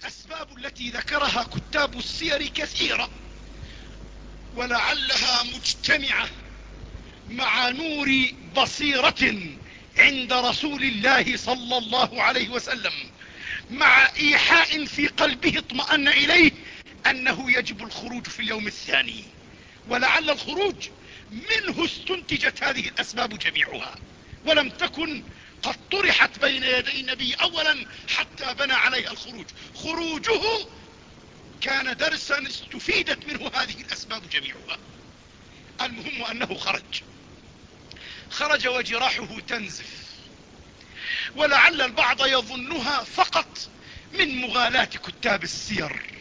الأسباب التي ذكرها كتاب السير كثيرة ولعلها مجتمعة مع نور بصيرة عند رسول الله صلى الله عليه وسلم مع إيحاء في قلبه اطمأن إليه أنه يجب الخروج في اليوم الثاني. ولعل الخروج منه استنتجت هذه الأسباب جميعها ولم تكن قد طرحت بين يدي النبي اولا حتى بنى عليها الخروج. خروجه كان درسا استفيدت منه هذه الأسباب جميعها. المهم أنه خرج. خرج وجراحه تنزف. ولعل البعض يظنها فقط من مغالاة كتاب السير.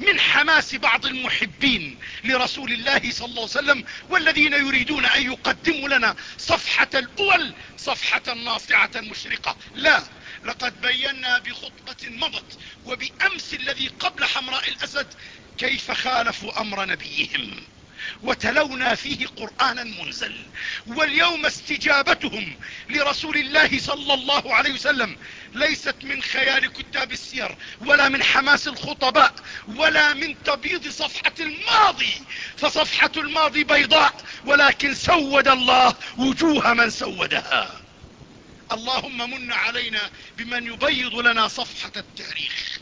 من حماس بعض المحبين لرسول الله صلى الله عليه وسلم والذين يريدون أن يقدموا لنا صفحة الأول صفحة ناصعة مشرقة. لا لقد بينا بخطبة مضت وبأمس الذي قبل حمراء الأسد كيف خالفوا أمر نبيهم. وتلونا فيه قرآنا منزل. واليوم استجابتهم لرسول الله صلى الله عليه وسلم. ليست من خيال كتاب السير ولا من حماس الخطباء ولا من تبييض صفحة الماضي. فصفحة الماضي بيضاء ولكن سود الله وجوه من سودها. اللهم من علينا بمن يبيض لنا صفحة التاريخ.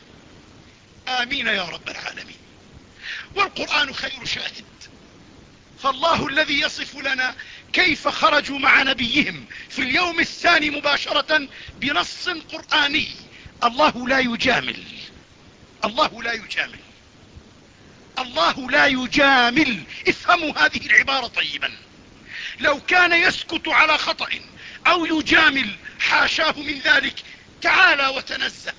آمين يا رب العالمين. والقرآن خير شاهد. فالله الذي يصف لنا كيف خرجوا مع نبيهم في اليوم الثاني مباشرة بنص قرآني. الله لا يجامل. الله لا يجامل. الله لا يجامل. افهموا هذه العبارة طيبا. لو كان يسكت على خطأ أو يجامل حاشاه من ذلك. تعالى وتنزه.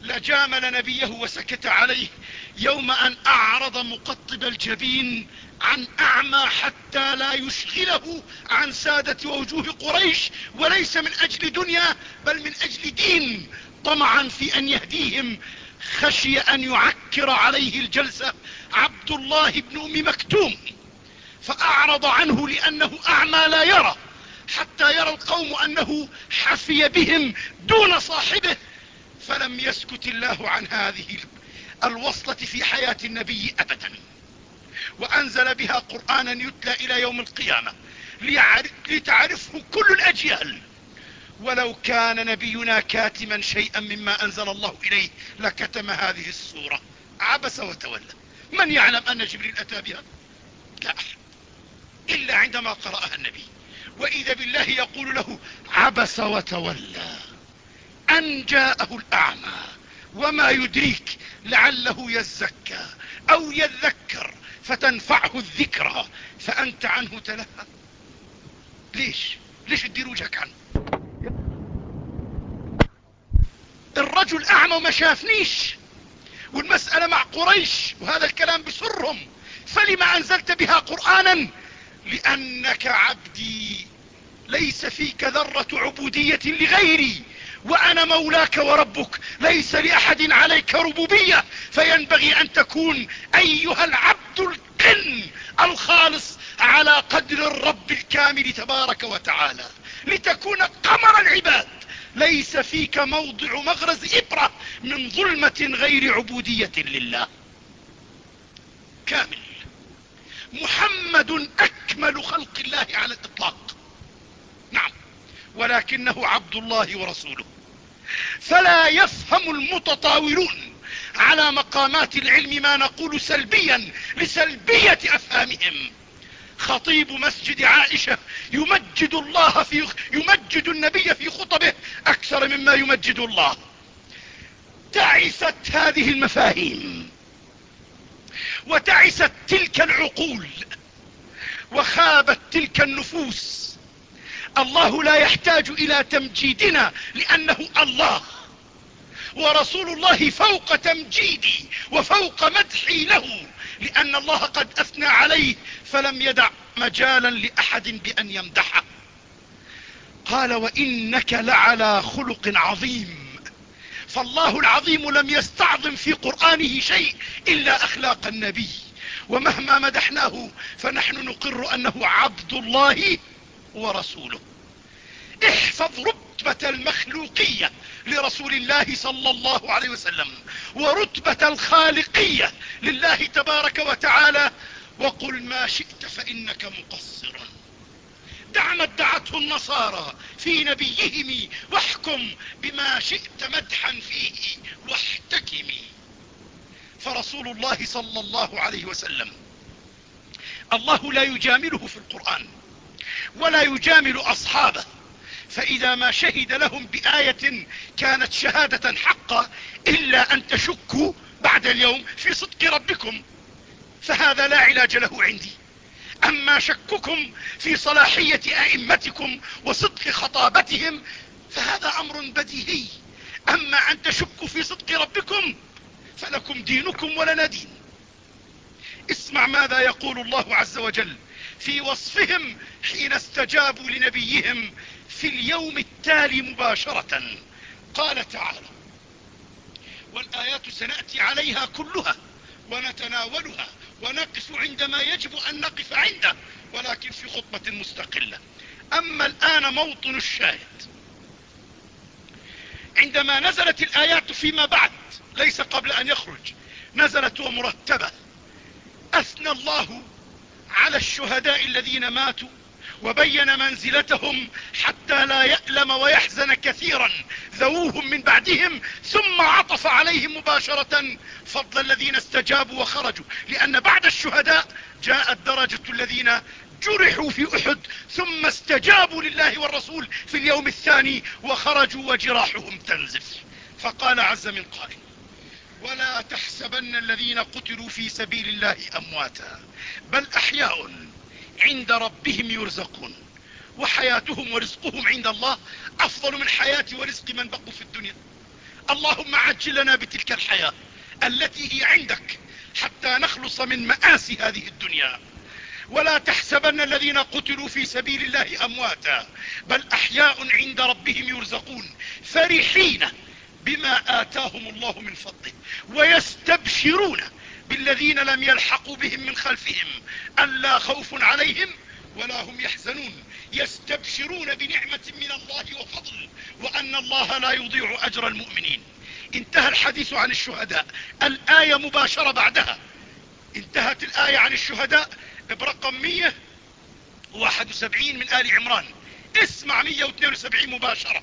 لجامل نبيه وسكت عليه. يوم أن أعرض مقطب الجبين عن أعمى حتى لا يشغله عن سادة وجوه قريش وليس من أجل دنيا بل من أجل دين. طمعا في أن يهديهم. خشي أن يعكر عليه الجلسة عبد الله بن أم مكتوم. فأعرض عنه لأنه أعمى لا يرى حتى يرى القوم أنه حفي بهم دون صاحبه فلم يسكت الله عن هذه الوصلة في حياة النبي ابدا. وأنزل بها قرآنا يتلى إلى يوم القيامة لتعرفه كل الأجيال. ولو كان نبينا كاتما شيئا مما أنزل الله إليه لكتم هذه السورة. عبس وتولى. من يعلم أن جبريل أتى بها؟ لا. احد إلا عندما قرأها النبي. وإذا بالله يقول له عبس وتولى. أن جاءه الأعمى. وما يدريك لعله يزكى أو يذكر فتنفعه الذكرى فأنت عنه تلهى. ليش؟ ليش تدير وجهك عنه؟ الرجل أعمى وما شافنيش والمسألة مع قريش وهذا الكلام بسرهم فلما أنزلت بها قرآنا؟ لأنك عبدي ليس فيك ذرة عبودية لغيري. وأنا مولاك وربك ليس لأحد عليك ربوبية فينبغي أن تكون أيها العبد القن الخالص على قدر الرب الكامل تبارك وتعالى لتكون قمر العباد. ليس فيك موضع مغرز إبرة من ظلمة غير عبودية لله. كامل. محمد أكمل خلق الله على الإطلاق. نعم. ولكنه عبد الله ورسوله. فلا يفهم المتطاولون على مقامات العلم ما نقول سلبيا لسلبية أفهامهم. خطيب مسجد عائشة يمجد الله في يمجد النبي في خطبه أكثر مما يمجد الله. تعست هذه المفاهيم وتعست تلك العقول وخابت تلك النفوس الله لا يحتاج إلى تمجيدنا لأنه الله. ورسول الله فوق تمجيدي وفوق مدحي له لأن الله قد أثنى عليه فلم يدع مجالا لأحد بأن يمدحه قال وإنك لعلى خلق عظيم. فالله العظيم لم يستعظم في قرآنه شيء إلا أخلاق النبي. ومهما مدحناه فنحن نقر أنه عبد الله ورسوله. احفظ رتبة المخلوقية لرسول الله صلى الله عليه وسلم ورتبة الخالقية لله تبارك وتعالى. وقل ما شئت فإنك مقصر. دع ما ادعته النصارى في نبيهم واحكم بما شئت مدحا فيه واحتكمي فرسول الله صلى الله عليه وسلم الله لا يجامله في القرآن. ولا يجامل أصحابه. فإذا ما شهد لهم بآية كانت شهادة حقا إلا أن تشكوا بعد اليوم في صدق ربكم فهذا لا علاج له عندي. أما شككم في صلاحية أئمتكم وصدق خطابتهم فهذا أمر بديهي. أما أن تشكوا في صدق ربكم فلكم دينكم ولنا دين. اسمع ماذا يقول الله عز وجل. في وصفهم حين استجابوا لنبيهم في اليوم التالي مباشرة. قال تعالى والآيات سنأتي عليها كلها ونتناولها ونقف عندما يجب أن نقف عنده ولكن في خطبة مستقلة. أما الآن موطن الشاهد. عندما نزلت الآيات فيما بعد ليس قبل أن يخرج نزلت ومرتبة. أثنى الله على الشهداء الذين ماتوا وبين منزلتهم حتى لا يألم ويحزن كثيرا. ذووهم من بعدهم ثم عطف عليهم مباشرة فضل الذين استجابوا وخرجوا. لأن بعد الشهداء جاءت درجة الذين جرحوا في أحد ثم استجابوا لله والرسول في اليوم الثاني وخرجوا وجراحهم تنزف. فقال عز من قائل ولا تحسبن الذين قتلوا في سبيل الله أمواتا بل أحياء عند ربهم يرزقون وحياتهم ورزقهم عند الله أفضل من حياة ورزق من بقوا في الدنيا. اللهم عجل لنا بتلك الحياة التي هي عندك حتى نخلص من مآسي هذه الدنيا. ولا تحسبن الذين قتلوا في سبيل الله أمواتا بل أحياء عند ربهم يرزقون فرحين بما آتاهم الله من فضله ويستبشرون بالذين لم يلحقوا بهم من خلفهم ألا خوف عليهم ولا هم يحزنون. يستبشرون بنعمة من الله وفضل وأن الله لا يضيع أجر المؤمنين. انتهى الحديث عن الشهداء. الآية مباشرة بعدها. انتهت الآية عن الشهداء برقم 171 من آل عمران. اسمع 172 مباشرة.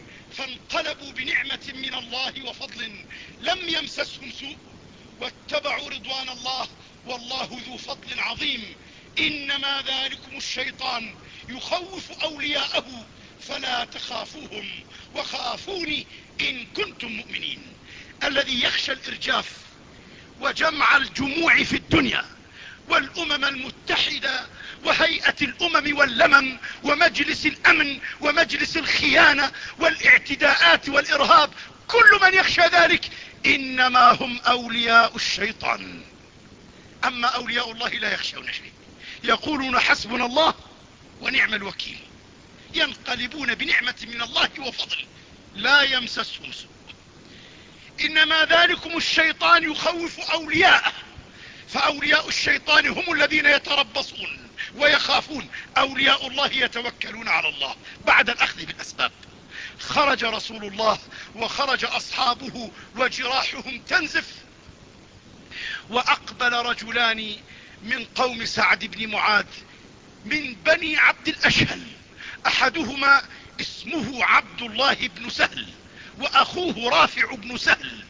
فانقلبوا بنعمة من الله وفضل لم يمسسهم سوء واتبعوا رضوان الله والله ذو فضل عظيم. إنما ذلكم الشيطان يخوف أولياءه فلا تخافوهم وخافوني إن كنتم مؤمنين. الذي يخشى الإرجاف وجمع الجموع في الدنيا والأمم المتحدة وهيئة الأمم واللمم ومجلس الأمن ومجلس الخيانة والاعتداءات والإرهاب كل من يخشى ذلك إنما هم أولياء الشيطان. أما أولياء الله لا يخشون شيء. يقولون حسبنا الله ونعم الوكيل. ينقلبون بنعمة من الله وفضل. لا يمسسهم سوء. إنما ذلكم الشيطان يخوف أولياءه. فأولياء الشيطان هم الذين يتربصون. ويخافون. أولياء الله يتوكلون على الله بعد الأخذ بالأسباب. خرج رسول الله وخرج أصحابه وجراحهم تنزف. وأقبل رجلان من قوم سعد بن معاذ من بني عبد الأشهل. أحدهما اسمه عبد الله بن سهل وأخوه رافع بن سهل.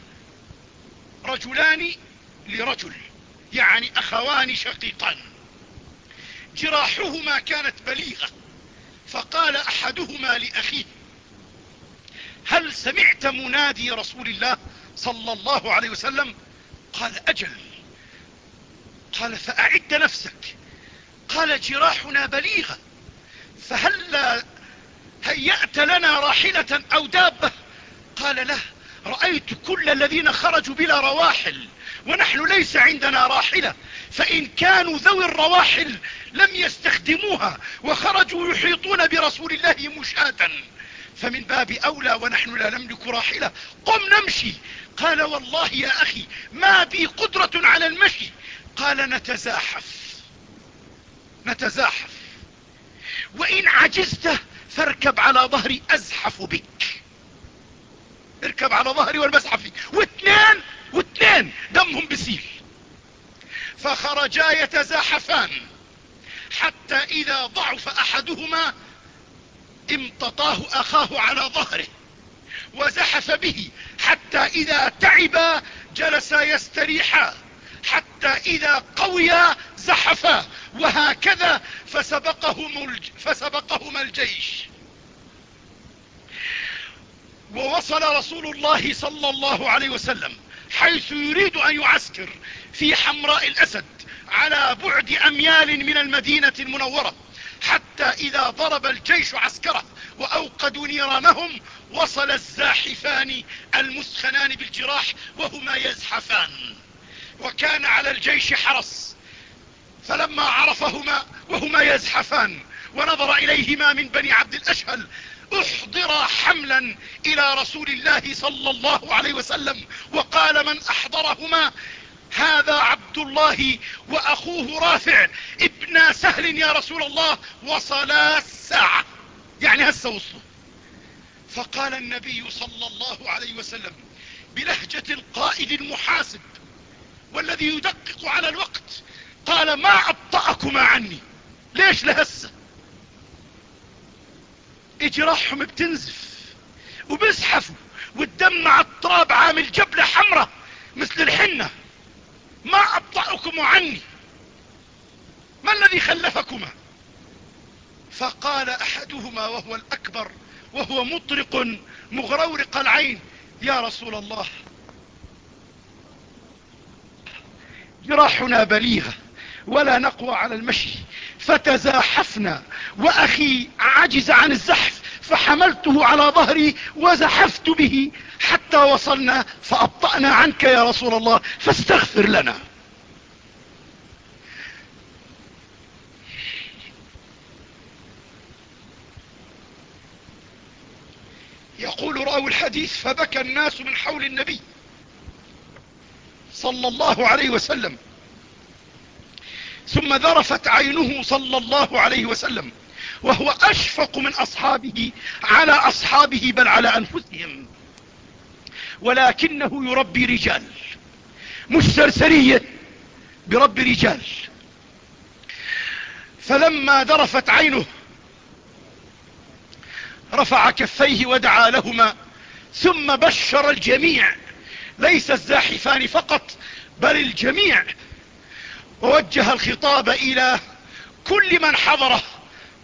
رجلان لرجل يعني أخوان شقيقان. جراحهما كانت بليغة فقال أحدهما لأخيه هل سمعت منادي رسول الله صلى الله عليه وسلم؟ قال أجل. قال فأعد نفسك. قال جراحنا بليغة فهل هيأت لنا راحلة أو دابة؟ قال له رأيت كل الذين خرجوا بلا رواحل. ونحن ليس عندنا راحلة. فإن كانوا ذوي الرواحل لم يستخدموها وخرجوا يحيطون برسول الله مشاة. فمن باب أولى ونحن لا نملك راحلة. قم نمشي. قال والله يا أخي ما بي قدرة على المشي. قال نتزاحف. نتزاحف. وإن عجزت فاركب على ظهري أزحف بك. اركب على ظهري والمسحف فيك واثنين واثنين دمهم بسيل فخرجا يتزاحفان. حتى إذا ضعف أحدهما امتطاه أخاه على ظهره وزحف به. حتى إذا تعبا جلسا يستريحا. حتى إذا قويا زحفا. وهكذا فسبقهما, فسبقهما الجيش. ووصل رسول الله صلى الله عليه وسلم. حيث يريد أن يعسكر في حمراء الأسد على بعد أميال من المدينة المنورة حتى إذا ضرب الجيش عسكره وأوقدوا نيرانهم وصل الزاحفان المسخنان بالجراح وهما يزحفان. وكان على الجيش حرس. فلما عرفهما وهما يزحفان ونظر إليهما من بني عبد الأشهل احضر حملا إلى رسول الله صلى الله عليه وسلم وقال من أحضرهما هذا عبد الله وأخوه رافع. ابن سهل يا رسول الله وصلا الساعة. يعني هسه وصلوا. فقال النبي صلى الله عليه وسلم بلهجة القائد المحاسب والذي يدقق على الوقت قال ما أبطأكما عني. ليش لهسه؟ جراحهم بتنزف وبيزحفوا والدم مع التراب عامل جبلة حمراء مثل الحنة. ما أبطأكم عني. ما الذي خلفكما؟ فقال أحدهما وهو الأكبر وهو مطرق مغرورق العين يا رسول الله جراحنا بليغة ولا نقوى على المشي فتزاحفنا. وأخي عجز عن الزحف فحملته على ظهري وزحفت به. حتى وصلنا فأبطأنا عنك يا رسول الله فاستغفر لنا. يقول راوي الحديث فبكى الناس من حول النبي صلى الله عليه وسلم. ثم ذرفت عينه صلى الله عليه وسلم وهو أشفق من أصحابه على أصحابه بل على أنفسهم. ولكنه يربي رجال مش سرسرية بربي رجال. فلما ذرفت عينه رفع كفيه ودعا لهما ثم بشر الجميع. ليس الزاحفان فقط بل الجميع. ووجه الخطاب إلى كل من حضره.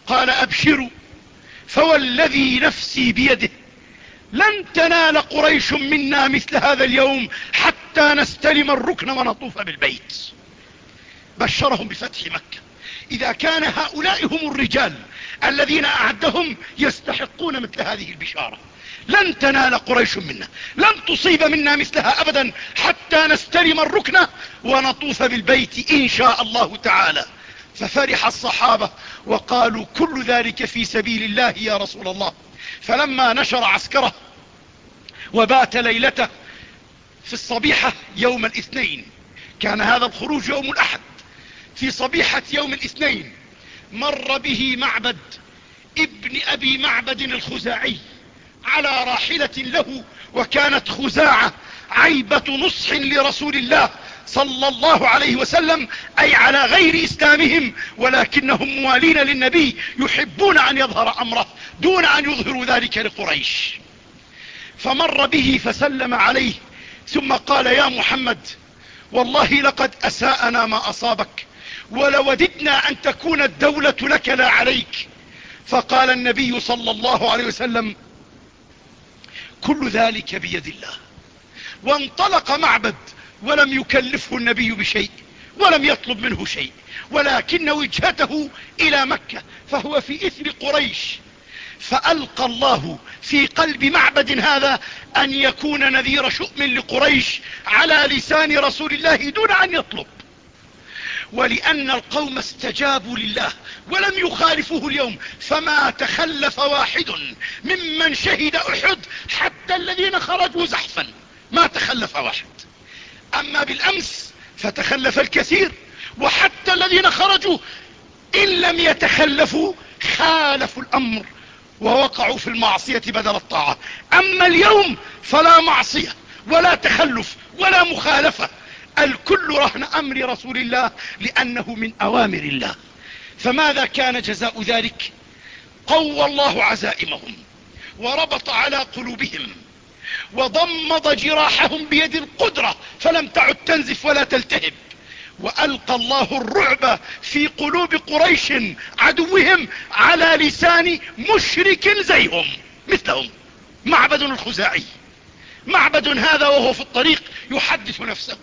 قال أبشروا فوالذي نفسي بيده. لن تنال قريش منا مثل هذا اليوم حتى نستلم الركن ونطوف بالبيت. بشرهم بفتح مكة. إذا كان هؤلاء هم الرجال الذين أعدهم يستحقون مثل هذه البشارة. لن تنال قريش منا لن تصيب منا مثلها ابدا حتى نستلم الركن ونطوف بالبيت إن شاء الله تعالى. ففرح الصحابة وقالوا كل ذلك في سبيل الله يا رسول الله. فلما نشر عسكره وبات ليلته في الصبيحة يوم الاثنين كان هذا الخروج يوم الأحد في صبيحة يوم الاثنين مر به معبد ابن أبي معبد الخزاعي. على راحلة له وكانت خزاعة عيبة نصح لرسول الله صلى الله عليه وسلم أي على غير إسلامهم ولكنهم موالين للنبي يحبون أن يظهر أمره دون أن يظهروا ذلك لقريش. فمر به فسلم عليه ثم قال يا محمد والله لقد أساءنا ما أصابك ولوددنا أن تكون الدولة لك لا عليك. فقال النبي صلى الله عليه وسلم كل ذلك بيد الله. وانطلق معبد ولم يكلفه النبي بشيء ولم يطلب منه شيء ولكن وجهته إلى مكة فهو في إثر قريش. فألقى الله في قلب معبد هذا أن يكون نذير شؤم لقريش على لسان رسول الله دون أن يطلب. ولأن القوم استجابوا لله ولم يخالفوه اليوم فما تخلف واحد ممن شهد أحد حتى الذين خرجوا زحفا. ما تخلف واحد. أما بالأمس فتخلف الكثير وحتى الذين خرجوا إن لم يتخلفوا خالفوا الأمر ووقعوا في المعصية بدل الطاعة. أما اليوم فلا معصية ولا تخلف ولا مخالفة. الكل رهن أمر رسول الله لأنه من أوامر الله. فماذا كان جزاء ذلك؟ قوى الله عزائمهم وربط على قلوبهم وضمد جراحهم بيد القدرة فلم تعد تنزف ولا تلتهب. وألقى الله الرعب في قلوب قريش عدوهم على لسان مشرك زيهم مثلهم. معبد الخزاعي. معبد هذا وهو في الطريق يحدث نفسه.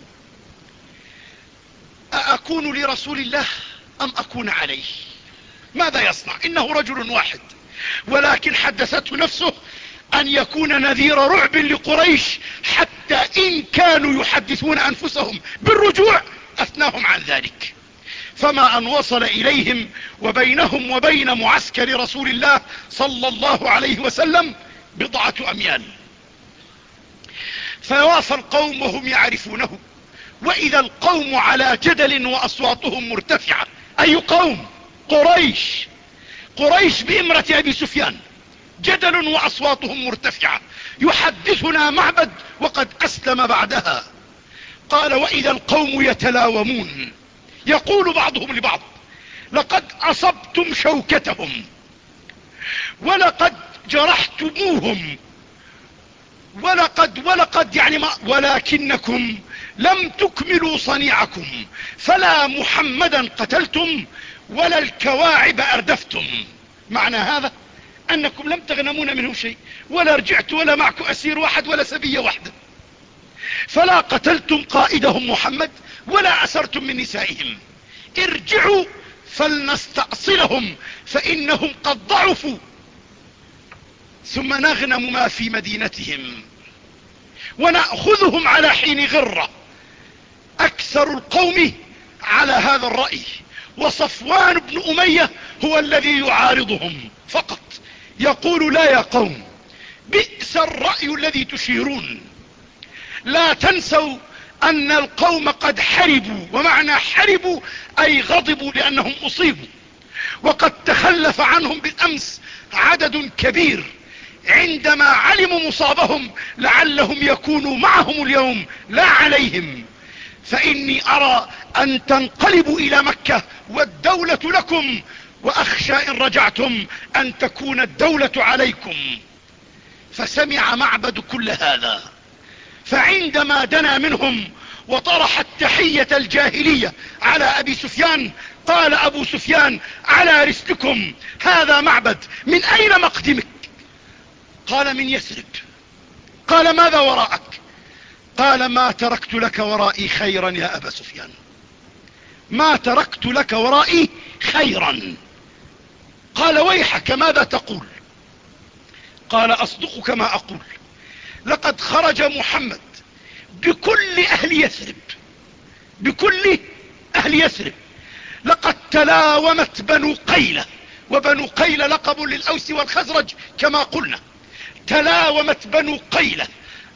أأكون لرسول الله أم أكون عليه؟ ماذا يصنع؟ إنه رجل واحد. ولكن حدثته نفسه أن يكون نذير رعب لقريش حتى إن كانوا يحدثون أنفسهم بالرجوع أثناهم عن ذلك. فما أن وصل إليهم وبينهم وبين معسكر رسول الله صلى الله عليه وسلم بضعة أميال. فواصل القوم وهم يعرفونه. وإذا القوم على جدل وأصواتهم مرتفعة. أي قوم؟ قريش. قريش بإمرة أبي سفيان. جدل وأصواتهم مرتفعة. يحدثنا معبد وقد أسلم بعدها. قال وإذا القوم يتلاومون. يقول بعضهم لبعض لقد أصبتم شوكتهم ولقد جرحتموهم ولقد ولقد يعني ما ولكنكم لم تكملوا صنيعكم فلا محمدا قتلتم ولا الكواعب أردفتم. معنى هذا أنكم لم تغنمون منهم شيء ولا رجعت ولا معكم أسير واحد ولا سبية واحدة. فلا قتلتم قائدهم محمد ولا أسرتم من نسائهم. ارجعوا فلنستأصلهم فإنهم قد ضعفوا. ثم نغنم ما في مدينتهم ونأخذهم على حين غرة. أكثر القوم على هذا الرأي وصفوان بن أمية هو الذي يعارضهم فقط. يقول لا يا قوم بئس الرأي الذي تشيرون. لا تنسوا أن القوم قد حربوا ومعنى حربوا أي غضبوا لأنهم أصيبوا. وقد تخلف عنهم بالأمس عدد كبير. عندما علموا مصابهم لعلهم يكونوا معهم اليوم لا عليهم. فإني أرى أن تنقلبوا إلى مكة والدولة لكم. وأخشى إن رجعتم أن تكون الدولة عليكم. فسمع معبد كل هذا. فعندما دنا منهم وطرح التحية الجاهلية على أبي سفيان قال أبو سفيان على رسلكم هذا معبد من أين مقدمك؟ قال من يثرب قال ماذا وراءك؟ قال ما تركت لك ورائي خيرا يا أبا سفيان. ما تركت لك ورائي خيرا. قال ويحك ماذا تقول؟ قال أصدقك ما أقول. لقد خرج محمد بكل أهل يثرب. بكل أهل يثرب. لقد تلاومت بنو قيلة. وبنو قيلة لقب للأوس والخزرج كما قلنا. تلاومت بنو قيلة.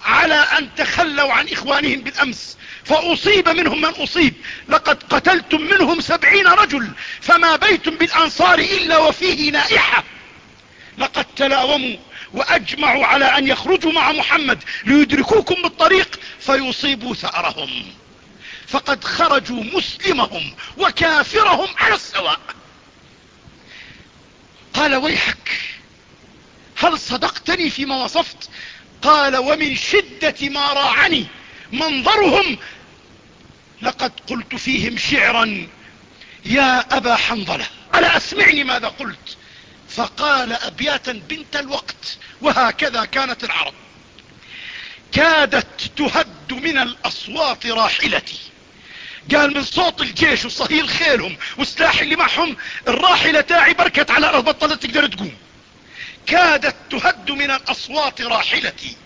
على أن تخلوا عن إخوانهم بالأمس. فأصيب منهم من أصيب. لقد قتلتم منهم سبعين رجل فما بيت بالأنصار إلا وفيه نائحة. لقد تلاوموا وأجمعوا على أن يخرجوا مع محمد ليدركوكم بالطريق فيصيبوا ثأرهم. فقد خرجوا مسلمهم وكافرهم على السواء. قال ويحك هل صدقتني فيما وصفت؟ قال ومن شدة ما راعني منظرهم لقد قلت فيهم شعرا يا أبا حنظلة ألا أسمعني ماذا قلت؟ فقال أبياتا بنت الوقت وهكذا كانت العرب كادت تهد من الأصوات راحلتي. قال من صوت الجيش وصهيل خيلهم والسلاح اللي معهم الراحلة تاعي بركت على الأرض بطلت تقدر تقوم. كادت تهد من الأصوات راحلتي.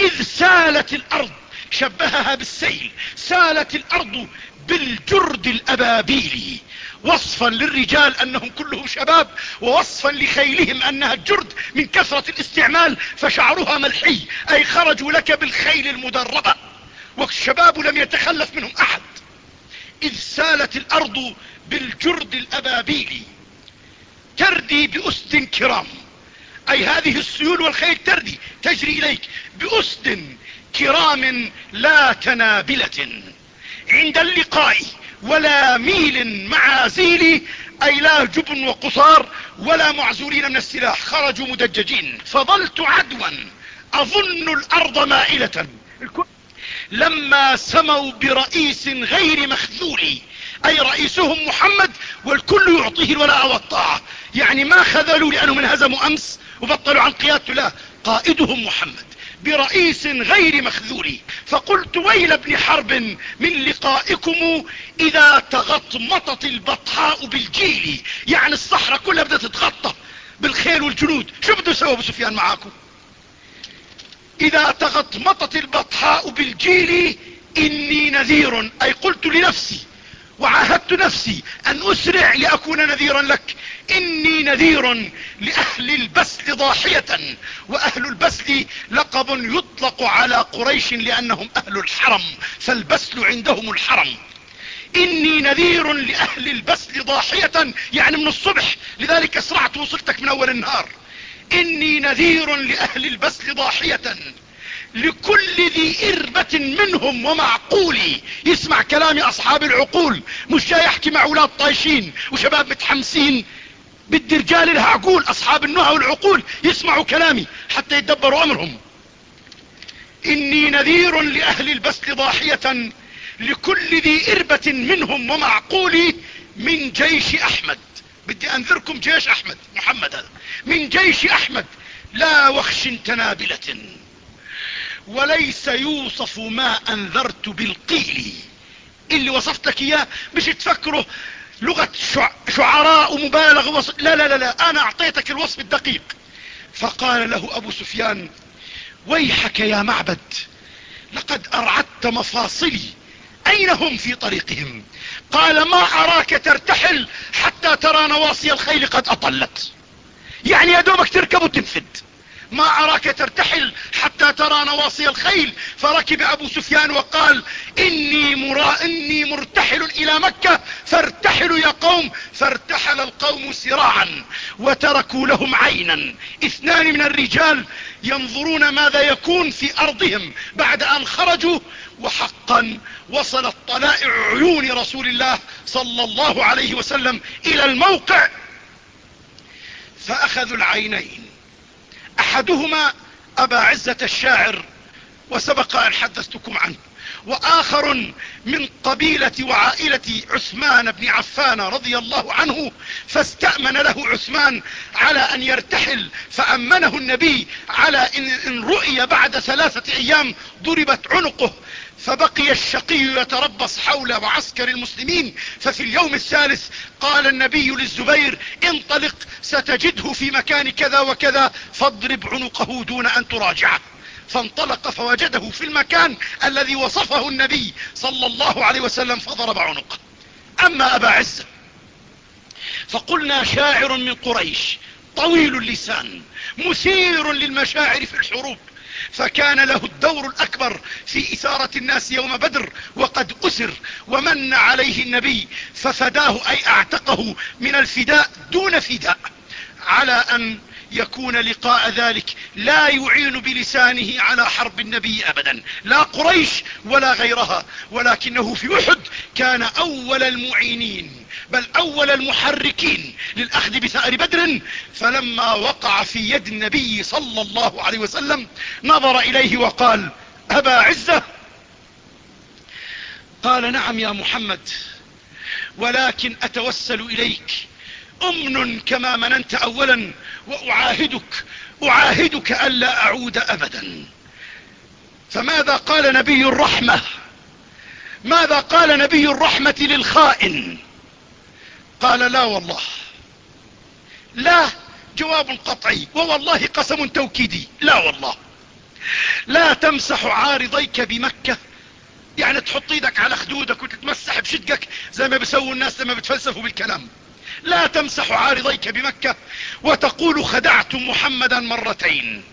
إذ سالت الأرض شبهها بالسيل سالت الأرض بالجرد الأبابيلي وصفا للرجال أنهم كلهم شباب ووصفا لخيلهم أنها الجرد من كثرة الاستعمال فشعرها ملحي أي خرجوا لك بالخيل المدربة. والشباب لم يتخلف منهم أحد. إذ سالت الأرض بالجرد الأبابيلي تردي بأسد كرام. أي هذه السيول والخيل تردي تجري إليك بأسد كرام لا تنابلة. عند اللقاء ولا ميل مع زيل أي لا جبن وقصار ولا معزولين من السلاح خرجوا مدججين. فظلت عدوا أظن الأرض مائلة. لما سموا برئيس غير مخذول أي رئيسهم محمد والكل يعطيه الولاء والطاعة. يعني ما خذلوا لأنهم انهزموا أمس وبطلوا عن قيادته لا قائدهم محمد برئيس غير مخذول. فقلت ويل ابن حرب من لقائكم إذا تغطمطت البطحاء بالجيل؟ يعني الصحراء كلها بدها تتغطى بالخيل والجنود. شو بده يسوي أبو سفيان معاكم؟ إذا تغطمطت البطحاء بالجيل إني نذير. أي قلت لنفسي وعاهدت نفسي أن أسرع لأكون نذيرا لك. إني نذير لأهل البسل ضاحية وأهل البسل لقب يطلق على قريش لأنهم أهل الحرم فالبسل عندهم الحرم. إني نذير لأهل البسل ضاحية يعني من الصبح لذلك اسرعت وصلتك من أول النهار. إني نذير لأهل البسل ضاحية. لكل ذي إربة منهم ومعقولي. يسمع كلام أصحاب العقول. مش جاي يحكي مع أولاد طايشين وشباب متحمسين. بدي رجال لها عقول أصحاب النهى والعقول يسمعوا كلامي حتى يتدبروا أمرهم. إني نذير لأهل البسل ضاحية لكل ذي إربة منهم ومعقولي من جيش أحمد. بدي أنذركم جيش أحمد محمد هذا. من جيش أحمد. لا وخش تنابلة. وليس يوصف ما أنذرت بالقيل. اللي وصفت لك إياه مش تفكره لغة شعراء ومبالغ وصف لا لا لا لا أنا أعطيتك الوصف الدقيق. فقال له أبو سفيان ويحك يا معبد لقد أرعدت مفاصلي. أين هم في طريقهم؟ قال ما أراك ترتحل حتى ترى نواصي الخيل قد أطلت. يعني يا دوبك تركب وتنفد. ما أراك ترتحل حتى ترى نواصي الخيل. فركب أبو سفيان وقال إني, مرا إني مرتحل إلى مكة فارتحلوا يا قوم. فارتحل القوم سراعا وتركوا لهم عينا. اثنان من الرجال ينظرون ماذا يكون في أرضهم بعد أن خرجوا. وحقا وصلت طلائع عيون رسول الله صلى الله عليه وسلم إلى الموقع. فأخذوا العينين أحدهما أبا عزة الشاعر وسبق أن حدثتكم عنه. وآخر من قبيلة وعائلة عثمان بن عفان رضي الله عنه فاستأمن له عثمان على أن يرتحل فأمنه النبي على إن, رؤي بعد ثلاثة أيام ضربت عنقه. فبقي الشقي يتربص حول معسكر المسلمين. ففي اليوم الثالث قال النبي للزبير انطلق ستجده في مكان كذا وكذا فاضرب عنقه دون أن تراجعه فانطلق فوجده في المكان الذي وصفه النبي صلى الله عليه وسلم فضرب عنقه. أما أبا عزة فقلنا شاعر من قريش طويل اللسان مثير للمشاعر في الحروب. فكان له الدور الأكبر في إثارة الناس يوم بدر وقد أسر ومن عليه النبي ففداه أي أعتقه من الفداء دون فداء على أن يكون لقاء ذلك لا يعين بلسانه على حرب النبي ابدا. لا قريش ولا غيرها. ولكنه في أحد كان أول المعينين بل أول المحركين للأخذ بثأر بدر. فلما وقع في يد النبي صلى الله عليه وسلم نظر إليه وقال أبا عزة. قال نعم يا محمد ولكن أتوسل إليك أمن كما مننت اولا وأعاهدك أعاهدك ألا أعود ابدا. فماذا قال نبي الرحمة؟ ماذا قال نبي الرحمة للخائن؟ قال لا والله. لا جواب قطعي ووالله قسم توكيدي. لا والله. لا تمسح عارضيك بمكة. يعني تحط إيدك على خدودك وتتمسح بشدقك زي ما بيسووا الناس لما بتفلسفوا بالكلام. لا تمسح عارضيك بمكة وتقول خدعت محمدا مرتين.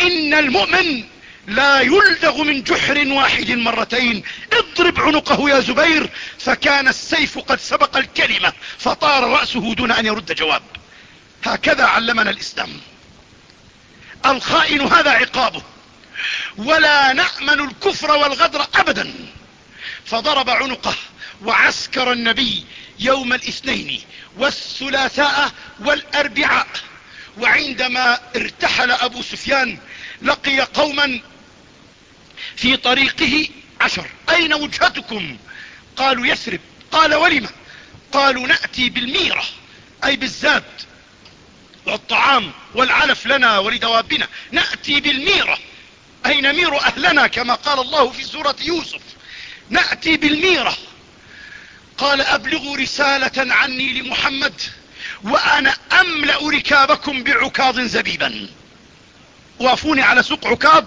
إن المؤمن لا يلدغ من جحر واحد مرتين. اضرب عنقه يا زبير فكان السيف قد سبق الكلمة فطار رأسه دون أن يرد جواب. هكذا علمنا الإسلام. الخائن هذا عقابه. ولا نأمن الكفر والغدر ابدا. فضرب عنقه وعسكر النبي يوم الاثنين. والثلاثاء والأربعاء. وعندما ارتحل أبو سفيان لقي قوما في طريقه عشر. أين وجهتكم؟ قالوا يثرب. قال ولم؟ قالوا نأتي بالميرة أي بالزاد والطعام والعلف لنا ولدوابنا. نأتي بالميرة. اي نمير أهلنا؟ كما قال الله في سورة يوسف. نأتي بالميرة. قال أبلغوا رسالة عني لمحمد وأنا أملأ ركابكم بعكاظ زبيبا. وافوني على سوق عكاظ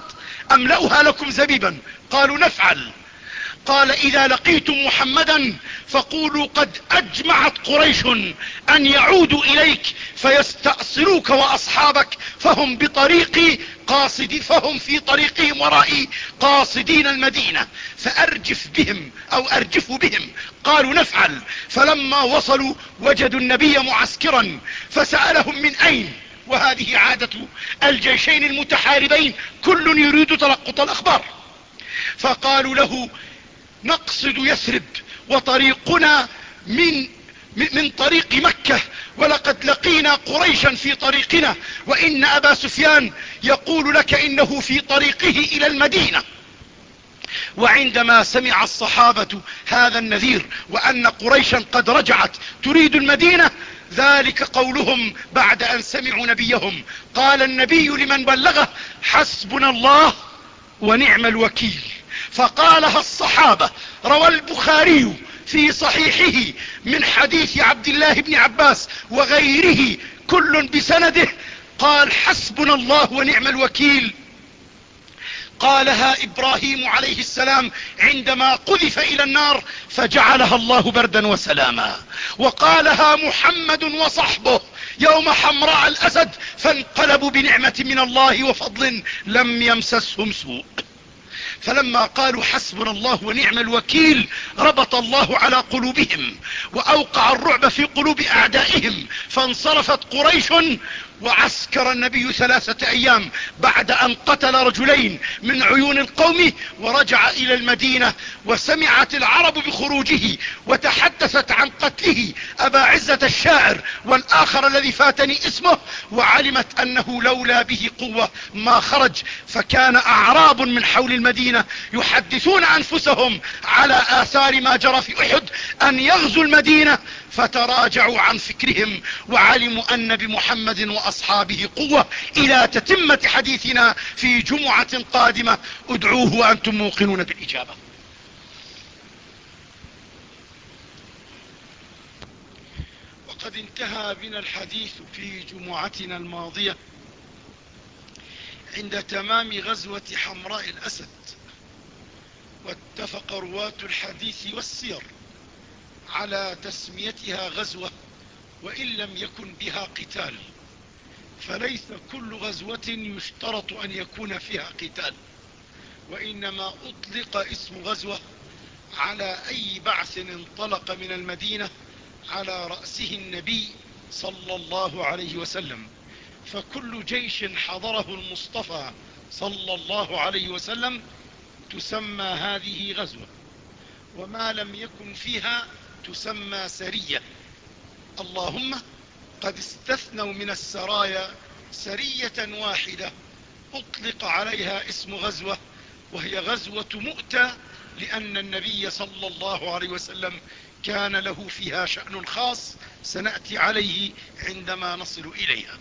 أملأها لكم زبيبا. قالوا نفعل. قال إذا لقيتم محمدا فقولوا قد أجمعت قريش أن يعودوا إليك فيستأصلوك وأصحابك فهم بطريقي قاصد فهم في طريقهم ورائي قاصدين المدينة فأرجف بهم أو أرجف بهم قالوا نفعل فلما وصلوا وجدوا النبي معسكرا فسألهم من أين؟ وهذه عادة الجيشين المتحاربين كل يريد تلقط الأخبار فقالوا له نقصد يثرب وطريقنا من من طريق مكة ولقد لقينا قريشا في طريقنا وإن أبا سفيان يقول لك إنه في طريقه إلى المدينة. وعندما سمع الصحابة هذا النذير وأن قريشا قد رجعت تريد المدينة ذلك قولهم بعد أن سمعوا نبيهم. قال النبي لمن بلغه حسبنا الله ونعم الوكيل. فقالها الصحابة روى البخاري في صحيحه من حديث عبد الله بن عباس وغيره كل بسنده قال حسبنا الله ونعم الوكيل قالها إبراهيم عليه السلام عندما قذف إلى النار فجعلها الله بردا وسلاما. وقالها محمد وصحبه يوم حمراء الأسد فانقلبوا بنعمة من الله وفضل لم يمسسهم سوء فلما قالوا حسبنا الله ونعم الوكيل ربط الله على قلوبهم وأوقع الرعب في قلوب أعدائهم فانصرفت قريش وعسكر النبي ثلاثة أيام بعد أن قتل رجلين من عيون القوم ورجع إلى المدينة وسمعت العرب بخروجه وتحدثت عن قتله. أبا عزة الشاعر والآخر الذي فاتني اسمه وعلمت أنه لولا به قوة ما خرج. فكان أعراب من حول المدينة يحدثون أنفسهم على آثار ما جرى في أحد أن يغزوا المدينة فتراجعوا عن فكرهم وعلموا أن بمحمد وأصحابه قوة إلى تتمة حديثنا في جمعة قادمة. ادعوه وأنتم موقنون بالإجابة. وقد انتهى بنا الحديث في جمعتنا الماضية عند تمام غزوة حمراء الأسد. واتفق رواة الحديث والسير على تسميتها غزوة وإن لم يكن بها قتال. فليس كل غزوة يشترط أن يكون فيها قتال وإنما أطلق اسم غزوة على أي بعث انطلق من المدينة على رأسه النبي صلى الله عليه وسلم. فكل جيش حضره المصطفى صلى الله عليه وسلم تسمى هذه غزوة وما لم يكن فيها تسمى سرية. اللهم قد استثنوا من السرايا سرية واحدة أطلق عليها اسم غزوة وهي غزوة مؤتة لأن النبي صلى الله عليه وسلم كان له فيها شأن خاص سنأتي عليه عندما نصل إليها.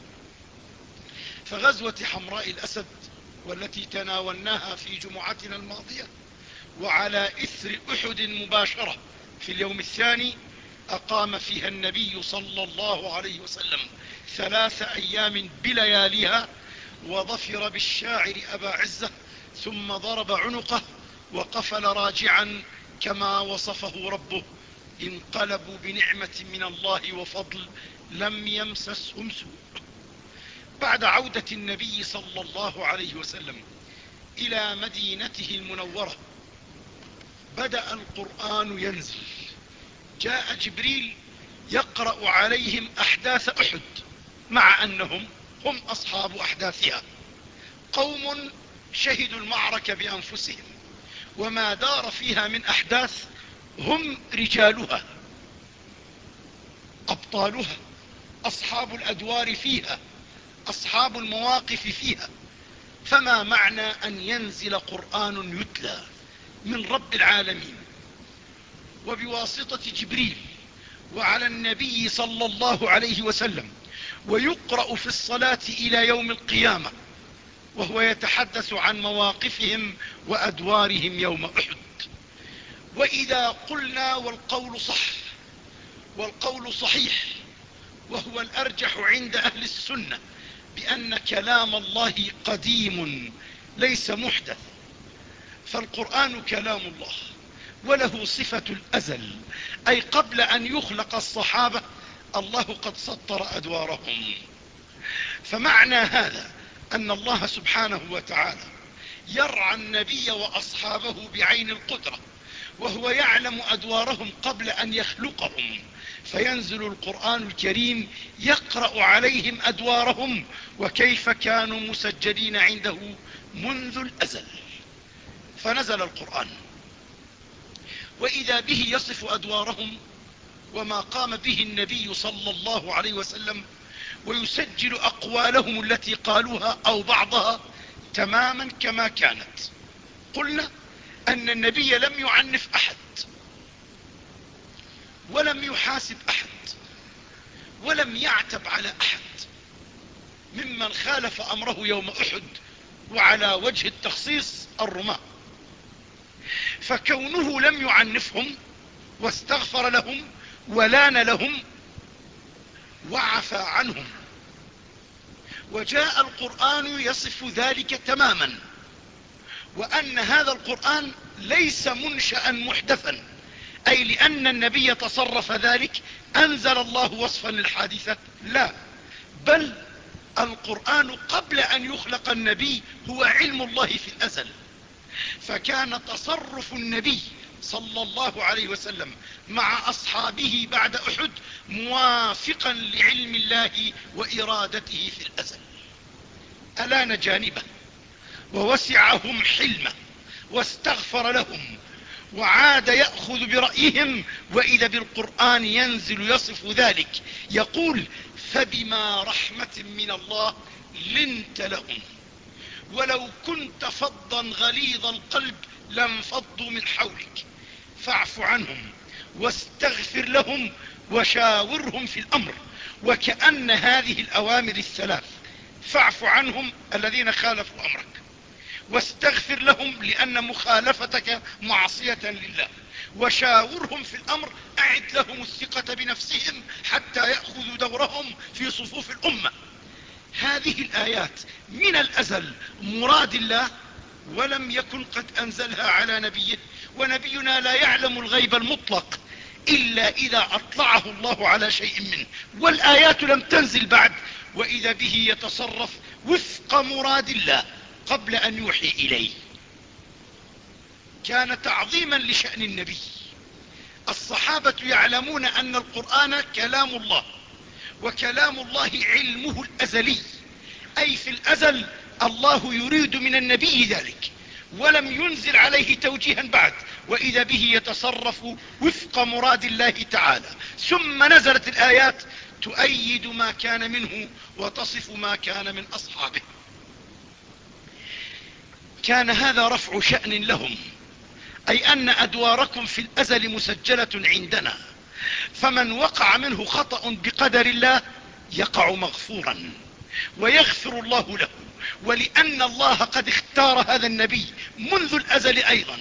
فغزوة حمراء الأسد والتي تناولناها في جمعتنا الماضية وعلى إثر أحد مباشرة في اليوم الثاني أقام فيها النبي صلى الله عليه وسلم ثلاث أيام بلياليها وظفر بالشاعر أبا عزة ثم ضرب عنقه وقفل راجعا كما وصفه ربه. انقلبوا بنعمة من الله وفضل لم يمسسهم سوء. بعد عودة النبي صلى الله عليه وسلم إلى مدينته المنورة بدأ القرآن ينزل. جاء جبريل يقرأ عليهم أحداث أحد مع أنهم هم أصحاب أحداثها. قوم شهدوا المعركة بأنفسهم وما دار فيها من أحداث هم رجالها أبطالها أصحاب الأدوار فيها أصحاب المواقف فيها. فما معنى أن ينزل قرآن يتلى من رب العالمين؟ وبواسطة جبريل وعلى النبي صلى الله عليه وسلم ويقرأ في الصلاة إلى يوم القيامة وهو يتحدث عن مواقفهم وأدوارهم يوم أحد. وإذا قلنا والقول صح والقول صحيح وهو الأرجح عند أهل السنة بأن كلام الله قديم ليس محدث فالقرآن كلام الله. وله صفة الأزل أي قبل أن يخلق الصحابة الله قد سطر أدوارهم. فمعنى هذا أن الله سبحانه وتعالى يرعى النبي وأصحابه بعين القدرة وهو يعلم أدوارهم قبل أن يخلقهم. فينزل القرآن الكريم يقرأ عليهم أدوارهم وكيف كانوا مسجلين عنده منذ الأزل. فنزل القرآن. وإذا به يصف أدوارهم وما قام به النبي صلى الله عليه وسلم ويسجل أقوالهم التي قالوها أو بعضها تماما كما كانت. قلنا أن النبي لم يعنف أحد ولم يحاسب أحد ولم يعتب على أحد ممن خالف أمره يوم أحد وعلى وجه التخصيص الرماة فكونه لم يعنفهم واستغفر لهم ولان لهم وعفى عنهم. وجاء القرآن يصف ذلك تماما وأن هذا القرآن ليس منشأ محدثا أي لأن النبي تصرف ذلك أنزل الله وصفا للحادثة. لا بل القرآن قبل أن يخلق النبي هو علم الله في الأزل. فكان تصرف النبي صلى الله عليه وسلم مع أصحابه بعد أحد موافقا لعلم الله وإرادته في الأزل. ألان جانبه ووسعهم حلمه واستغفر لهم وعاد يأخذ برأيهم وإذا بالقرآن ينزل يصف ذلك يقول فبما رحمة من الله لنت لهم. ولو كنت فظا غليظ القلب لانفضوا من حولك. فاعف عنهم واستغفر لهم وشاورهم في الأمر. وكأن هذه الأوامر الثلاث فاعف عنهم الذين خالفوا أمرك. واستغفر لهم لأن مخالفتك معصية لله. وشاورهم في الأمر أعد لهم الثقة بنفسهم حتى يأخذوا دورهم في صفوف الأمة. هذه الآيات من الأزل. مراد الله ولم يكن قد أنزلها على نبيه ونبينا لا يعلم الغيب المطلق إلا إذا أطلعه الله على شيء منه. والآيات لم تنزل بعد وإذا به يتصرف وفق مراد الله قبل أن يوحي إليه. كان تعظيما لشأن النبي. الصحابة يعلمون أن القرآن كلام الله. وكلام الله علمه الأزلي. أي في الأزل الله يريد من النبي ذلك ولم ينزل عليه توجيها بعد وإذا به يتصرف وفق مراد الله تعالى. ثم نزلت الآيات تؤيد ما كان منه وتصف ما كان من أصحابه. كان هذا رفع شأن لهم أي أن أدواركم في الأزل مسجلة عندنا. فمن وقع منه خطأ بقدر الله يقع مغفورا ويغفر الله له. ولأن الله قد اختار هذا النبي منذ الأزل أيضا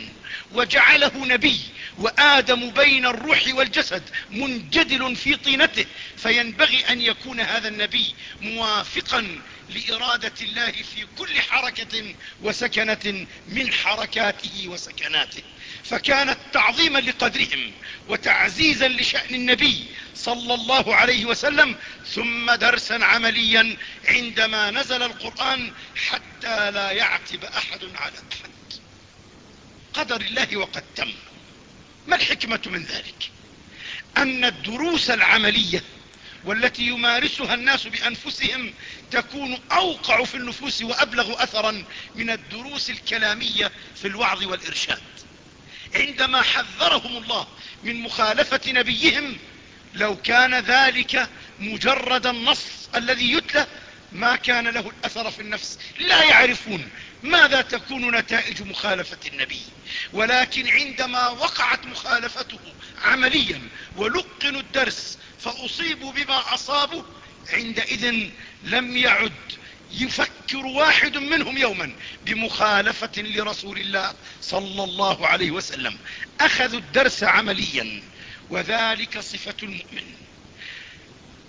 وجعله نبي وآدم بين الروح والجسد منجدل في طينته. فينبغي أن يكون هذا النبي موافقا لإرادة الله في كل حركة وسكنة من حركاته وسكناته. فكانت تعظيما لقدرهم وتعزيزا لشأن النبي صلى الله عليه وسلم ثم درسا عمليا عندما نزل القرآن حتى لا يعتب أحد على أحد قدر الله وقد تم. ما الحكمة من ذلك؟ أن الدروس العملية والتي يمارسها الناس بأنفسهم تكون أوقع في النفوس وأبلغ أثرا من الدروس الكلامية في الوعظ والإرشاد. عندما حذرهم الله من مخالفة نبيهم لو كان ذلك مجرد النص الذي يتلى ما كان له الأثر في النفس. لا يعرفون ماذا تكون نتائج مخالفة النبي. ولكن عندما وقعت مخالفته عمليا ولقنوا الدرس فأصيبوا بما أصابوا عندئذ لم يعد يفكر واحد منهم يوما بمخالفة لرسول الله صلى الله عليه وسلم. أخذوا الدرس عمليا وذلك صفة المؤمن.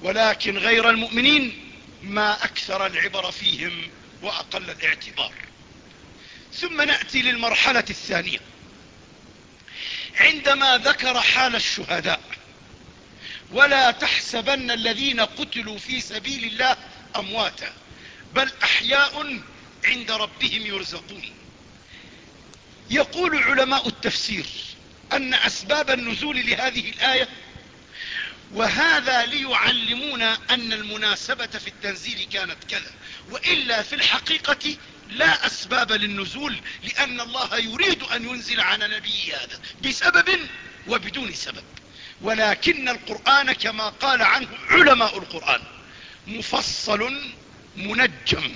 ولكن غير المؤمنين ما أكثر العبر فيهم وأقل الاعتبار. ثم نأتي للمرحلة الثانية. عندما ذكر حال الشهداء ولا تحسبن الذين قتلوا في سبيل الله أمواتا. بل أحياء عند ربهم يرزقون. يقول علماء التفسير أن أسباب النزول لهذه الآية وهذا ليعلمونا أن المناسبة في التنزيل كانت كذا وإلا في الحقيقة لا أسباب للنزول لأن الله يريد أن ينزل على نبيه هذا بسبب وبدون سبب. ولكن القرآن كما قال عنه علماء القرآن مفصل منجم.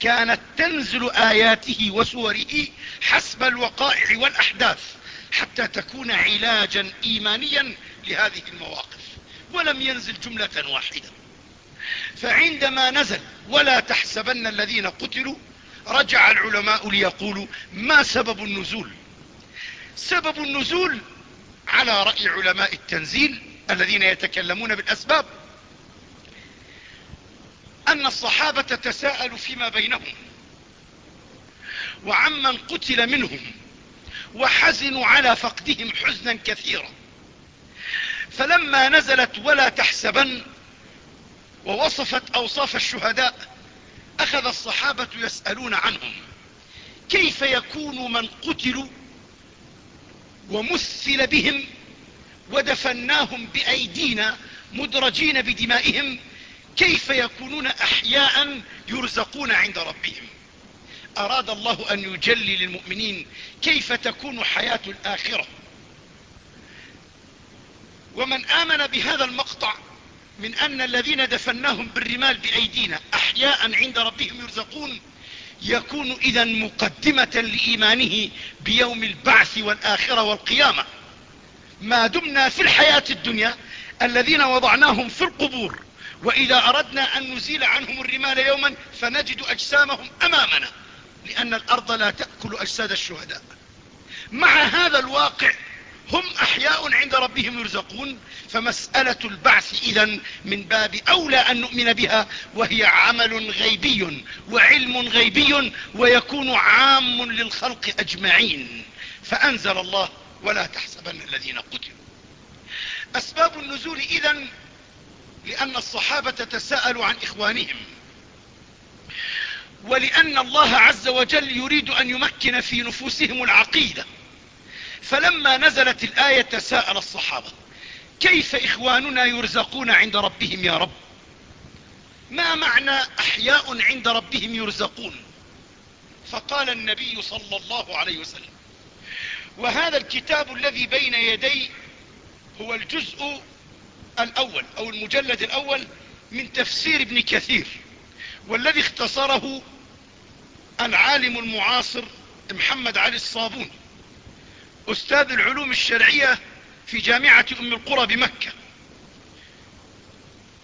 كانت تنزل آياته وسوره حسب الوقائع والأحداث حتى تكون علاجا إيمانيا لهذه المواقف ولم ينزل جملة واحدة. فعندما نزل ولا تحسبن الذين قتلوا رجع العلماء ليقولوا ما سبب النزول؟ سبب النزول على رأي علماء التنزيل الذين يتكلمون بالأسباب أن الصحابة تساءلوا فيما بينهم وعمن قتل منهم وحزنوا على فقدهم حزنا كثيرا. فلما نزلت ولا تحسبن ووصفت أوصاف الشهداء أخذ الصحابة يسألون عنهم كيف يكون من قتلوا ومثل بهم ودفناهم بأيدينا مدرجين بدمائهم كيف يكونون أحياء يرزقون عند ربهم؟ أراد الله أن يجلي للمؤمنين كيف تكون حياة الآخرة. ومن آمن بهذا المقطع من أن الذين دفناهم بالرمال بأيدينا أحياء عند ربهم يرزقون يكون إذا مقدمة لإيمانه بيوم البعث والآخرة والقيامة. ما دمنا في الحياة الدنيا الذين وضعناهم في القبور وإذا أردنا أن نزيل عنهم الرمال يوما فنجد أجسامهم أمامنا لأن الأرض لا تأكل أجساد الشهداء. مع هذا الواقع هم أحياء عند ربهم يرزقون فمسألة البعث إذا من باب أولى أن نؤمن بها وهي عمل غيبي وعلم غيبي ويكون عام للخلق أجمعين. فأنزل الله ولا تحسبن الذين قتلوا. أسباب النزول إذا لأن الصحابة تساءلوا عن إخوانهم. ولأن الله عز وجل يريد أن يمكن في نفوسهم العقيدة. فلما نزلت الآية تساءل الصحابة كيف إخواننا يرزقون عند ربهم يا رب؟ ما معنى أحياء عند ربهم يرزقون؟ فقال النبي صلى الله عليه وسلم وهذا الكتاب الذي بين يدي هو الجزء الأول أو المجلد الأول من تفسير ابن كثير والذي اختصره العالم المعاصر محمد علي الصابون أستاذ العلوم الشرعية في جامعة أم القرى بمكة.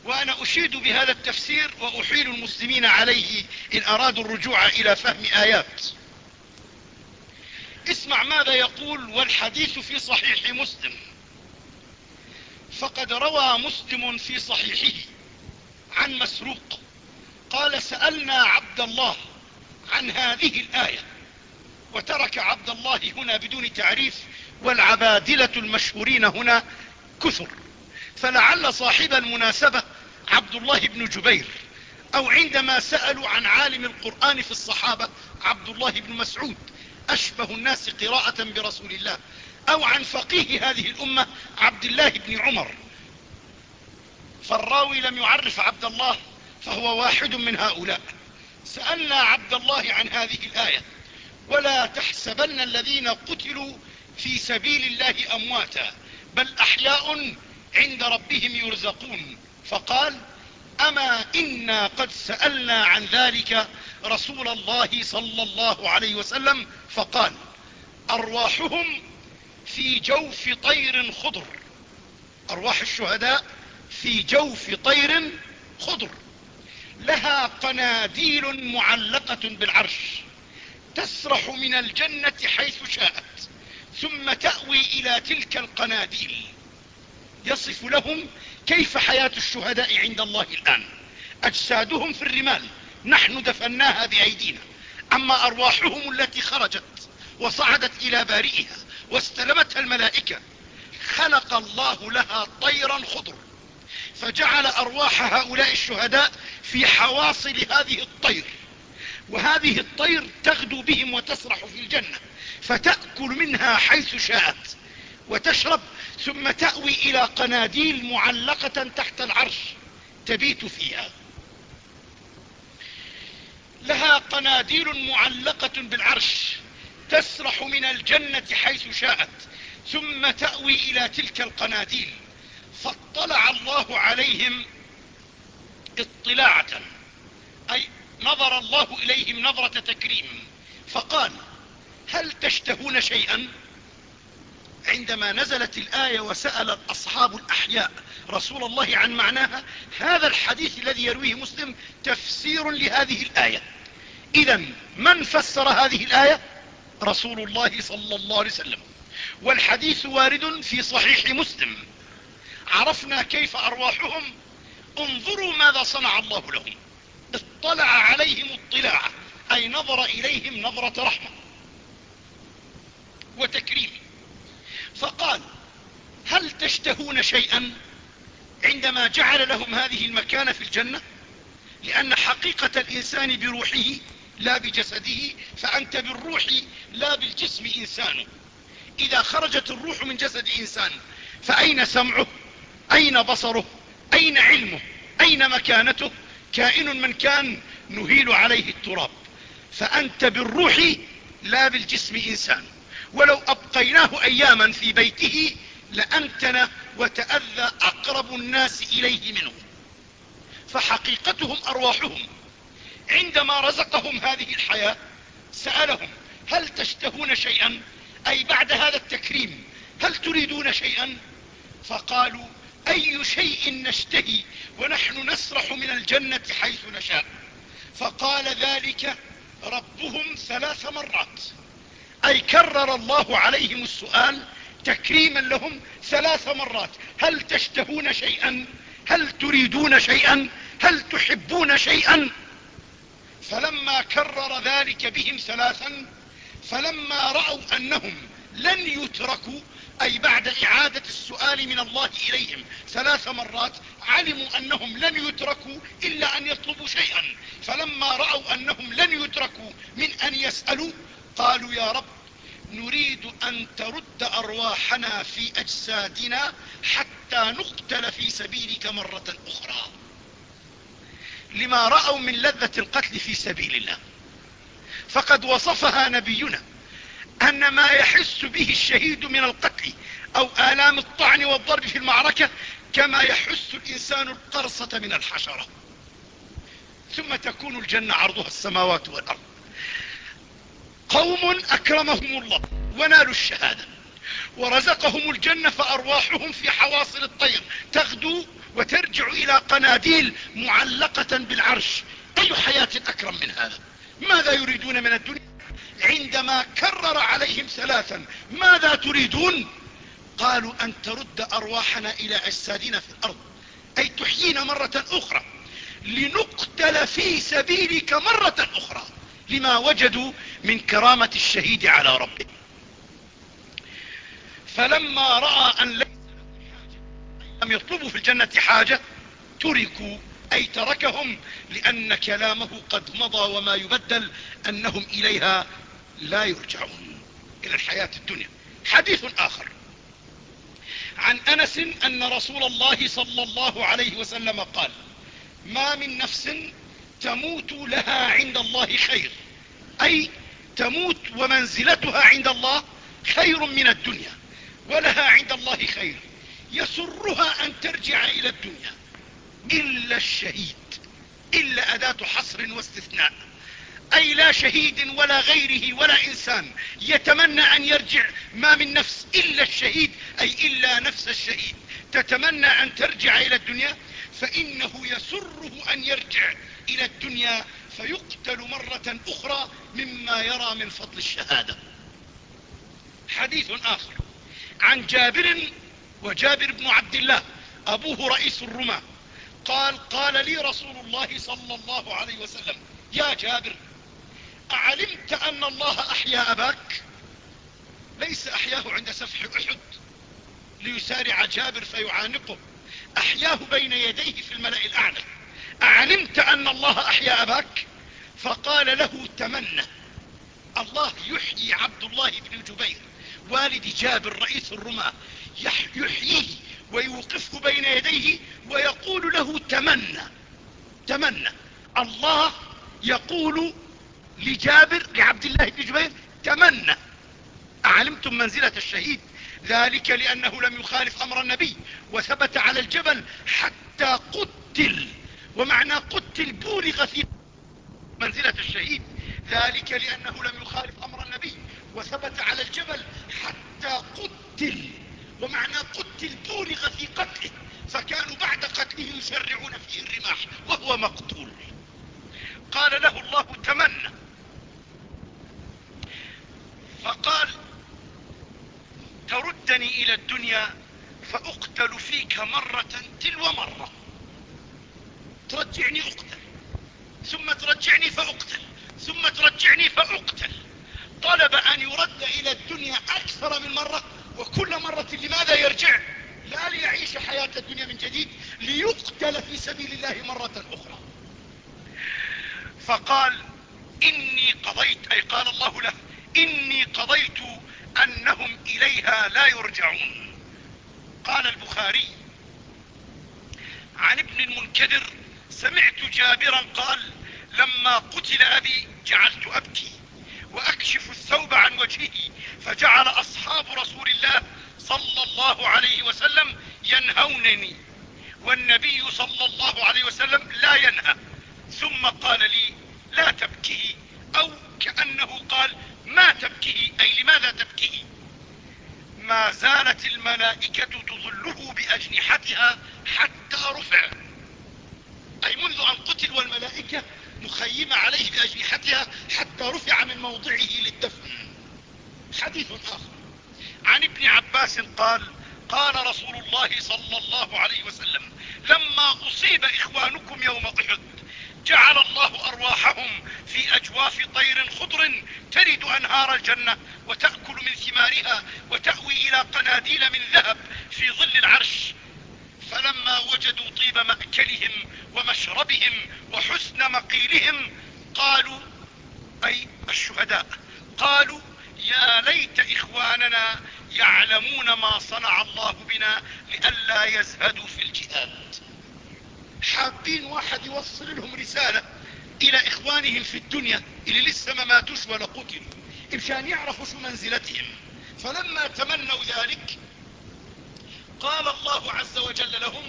وأنا أشيد بهذا التفسير وأحيل المسلمين عليه إن أرادوا الرجوع إلى فهم آيات. اسمع ماذا يقول والحديث في صحيح مسلم. فقد روى مسلم في صحيحه عن مسروق قال سألنا عبد الله عن هذه الآية وترك عبد الله هنا بدون تعريف والعبادلة المشهورين هنا كثر فلعل صاحب المناسبة عبد الله بن جبير أو عندما سألوا عن عالم القرآن في الصحابة عبد الله بن مسعود أشبه الناس قراءة برسول الله أو عن فقيه هذه الأمة عبد الله بن عمر. فالراوي لم يعرف عبد الله فهو واحد من هؤلاء. سألنا عبد الله عن هذه الآية. ولا تحسبن الذين قتلوا في سبيل الله أمواتا بل أحياء عند ربهم يرزقون. فقال أما إنا قد سألنا عن ذلك رسول الله صلى الله عليه وسلم فقال أرواحهم في جوف طير خضر. أرواح الشهداء في جوف طير خضر. لها قناديل معلقة بالعرش. تسرح من الجنة حيث شاءت ثم تأوي إلى تلك القناديل. يصف لهم كيف حياة الشهداء عند الله الآن. أجسادهم في الرمال. نحن دفناها بأيدينا أما أرواحهم التي خرجت وصعدت إلى بارئها واستلمتها الملائكة. خلق الله لها طيرا خضر. فجعل أرواح هؤلاء الشهداء في حواصل هذه الطير. وهذه الطير تغدو بهم وتسرح في الجنة. فتأكل منها حيث شاءت. وتشرب ثم تأوي إلى قناديل معلقة تحت العرش. تبيت فيها. لها قناديل معلقة بالعرش. تسرح من الجنة حيث شاءت ثم تأوي إلى تلك القناديل. فاطلع الله عليهم اطلاعة أي نظر الله إليهم نظرة تكريم. فقال هل تشتهون شيئا؟ عندما نزلت الآية وسأل الأصحاب الأحياء رسول الله عن معناها هذا الحديث الذي يرويه مسلم تفسير لهذه الآية. إذا من فسر هذه الآية؟ رسول الله صلى الله عليه وسلم. والحديث وارد في صحيح مسلم. عرفنا كيف أرواحهم. انظروا ماذا صنع الله لهم. اطلع عليهم اطلاعا أي نظر إليهم نظرة رحمة وتكريم. فقال هل تشتهون شيئا عندما جعل لهم هذه المكانة في الجنة؟ لأن حقيقة الإنسان بروحه لا بجسده فأنت بالروح لا بالجسم إنسان. إذا خرجت الروح من جسد إنسان فأين سمعه؟ أين بصره؟ أين علمه؟ أين مكانته؟ كائن من كان نهيل عليه التراب. فأنت بالروح لا بالجسم إنسان. ولو أبقيناه أياما في بيته لأنتن وتأذى أقرب الناس إليه منه. فحقيقتهم أرواحهم. عندما رزقهم هذه الحياة سألهم هل تشتهون شيئا؟ أي بعد هذا التكريم هل تريدون شيئا؟ فقالوا أي شيء نشتهي ونحن نسرح من الجنة حيث نشاء. فقال ذلك ربهم ثلاث مرات. أي كرر الله عليهم السؤال تكريما لهم ثلاث مرات. هل تشتهون شيئا؟ هل تريدون شيئا؟ هل تحبون شيئا؟ فلما كرر ذلك بهم ثلاثا فلما رأوا أنهم لن يتركوا أي بعد إعادة السؤال من الله إليهم ثلاث مرات علموا أنهم لن يتركوا إلا أن يطلبوا شيئا. فلما رأوا أنهم لن يتركوا من أن يسألوا قالوا يا رب نريد أن ترد أرواحنا في أجسادنا حتى نقتل في سبيلك مرة أخرى. لما رأوا من لذة القتل في سبيل الله. فقد وصفها نبينا أن ما يحس به الشهيد من القتل أو آلام الطعن والضرب في المعركة كما يحس الإنسان القرصة من الحشرة. ثم تكون الجنة عرضها السماوات والأرض. قوم أكرمهم الله ونالوا الشهادة. ورزقهم الجنة فأرواحهم في حواصل الطير. تغدو وترجع إلى قناديل معلقة بالعرش. أي حياة أكرم من هذا؟ ماذا يريدون من الدنيا؟ عندما كرر عليهم ثلاثا ماذا تريدون؟ قالوا أن ترد أرواحنا إلى اجسادنا في الأرض. أي تحيينا مرة أخرى. لنقتل في سبيلك مرة أخرى. لما وجدوا من كرامة الشهيد على ربه فلما رأى أن ليس لم يطلبوا في الجنة حاجة تركوا أي تركهم لأن كلامه قد مضى وما يبدل أنهم إليها لا يرجعون إلى الحياة الدنيا. حديث آخر. عن أنس أن رسول الله صلى الله عليه وسلم قال ما من نفس تموت لها عند الله خير أي تموت ومنزلتها عند الله خير من الدنيا ولها عند الله خير. يسرها أن ترجع إلى الدنيا. إلا الشهيد إلا أداة حصر واستثناء. أي لا شهيد ولا غيره ولا إنسان يتمنى أن يرجع ما من نفس إلا الشهيد أي إلا نفس الشهيد. تتمنى أن ترجع إلى الدنيا فإنه يسره أن يرجع إلى الدنيا فيقتل مرة أخرى مما يرى من فضل الشهادة. حديث آخر. عن جابر وجابر بن عبد الله أبوه رئيس الرماة. قال قال لي رسول الله صلى الله عليه وسلم يا جابر أعلمت أن الله أحيا أباك؟ ليس أحياه عند سفح أحد. ليسارع جابر فيعانقه. أحياه بين يديه في الملأ الأعلى. أعلمت أن الله أحيا أباك؟ فقال له تمنى. الله يحيي عبد الله بن جبير والد جابر رئيس الرماة. يحييه ويوقفه بين يديه ويقول له تمنى تمنى. الله يقول لجابر لعبد الله بن جبير تمنى. أعلمتم منزلة الشهيد؟ ذلك لأنه لم يخالف أمر النبي وثبت على الجبل حتى قتل. ومعنى قتل بولغ في منزلة الشهيد. ذلك لأنه لم يخالف أمر النبي وثبت على الجبل حتى قتل. ومعنى قتل بولغ في قتله فكانوا بعد قتله يشرعون فيه الرماح وهو مقتول. قال له الله تمنى. فقال تردني إلى الدنيا فأقتل فيك مرة تلو مرة. ترجعني أقتل. ثم ترجعني فأقتل. ثم ترجعني فأقتل. طلب أن يرد إلى الدنيا أكثر من مرة. وكل مرة لماذا يرجع؟ لا ليعيش حياة الدنيا من جديد ليقتل في سبيل الله مرة أخرى. فقال إني قضيت أي قال الله له إني قضيت أنهم إليها لا يرجعون. قال البخاري عن ابن المنكدر سمعت جابرا قال لما قتل أبي جعلت أبكي. وأكشف الثوب عن وجهه فجعل أصحاب رسول الله صلى الله عليه وسلم ينهونني. والنبي صلى الله عليه وسلم لا ينهى. ثم قال لي لا تبكي أو كأنه قال ما تبكيه أي لماذا تبكيه ما زالت الملائكة تظله بأجنحتها حتى رفع. أي منذ أن قتل والملائكة مخيمة عليه باجنحتها حتى رفع من موضعه للدفن. حديث آخر. عن ابن عباس قال قال رسول الله صلى الله عليه وسلم لما أصيب إخوانكم يوم أحد جعل الله أرواحهم في أجواف طير خضر ترد أنهار الجنة وتأكل من ثمارها وتأوي إلى قناديل من ذهب في ظل العرش فلما وجدوا طيب مأكلهم ومشربهم وحسن مقيلهم قالوا أي الشهداء قالوا يا ليت إخواننا يعلمون ما صنع الله بنا لئلا يزهدوا في الجهاد. حابين واحد يوصل لهم رسالة إلى إخوانهم في الدنيا اللي لسه ما ماتوش ولا قتلوا مشان يعرفوا شو منزلتهم. فلما تمنوا ذلك قال الله عز وجل لهم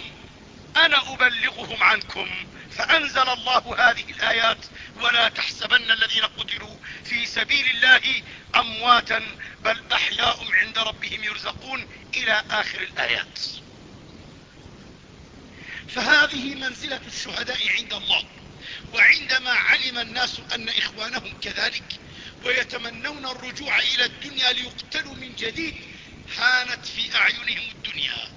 أنا أبلغهم عنكم فأنزل الله هذه الآيات ولا تحسبن الذين قتلوا في سبيل الله أمواتا بل أحياء عند ربهم يرزقون إلى آخر الآيات. فهذه منزلة الشهداء عند الله وعندما علم الناس أن إخوانهم كذلك ويتمنون الرجوع إلى الدنيا ليقتلوا من جديد هانت في أعينهم الدنيا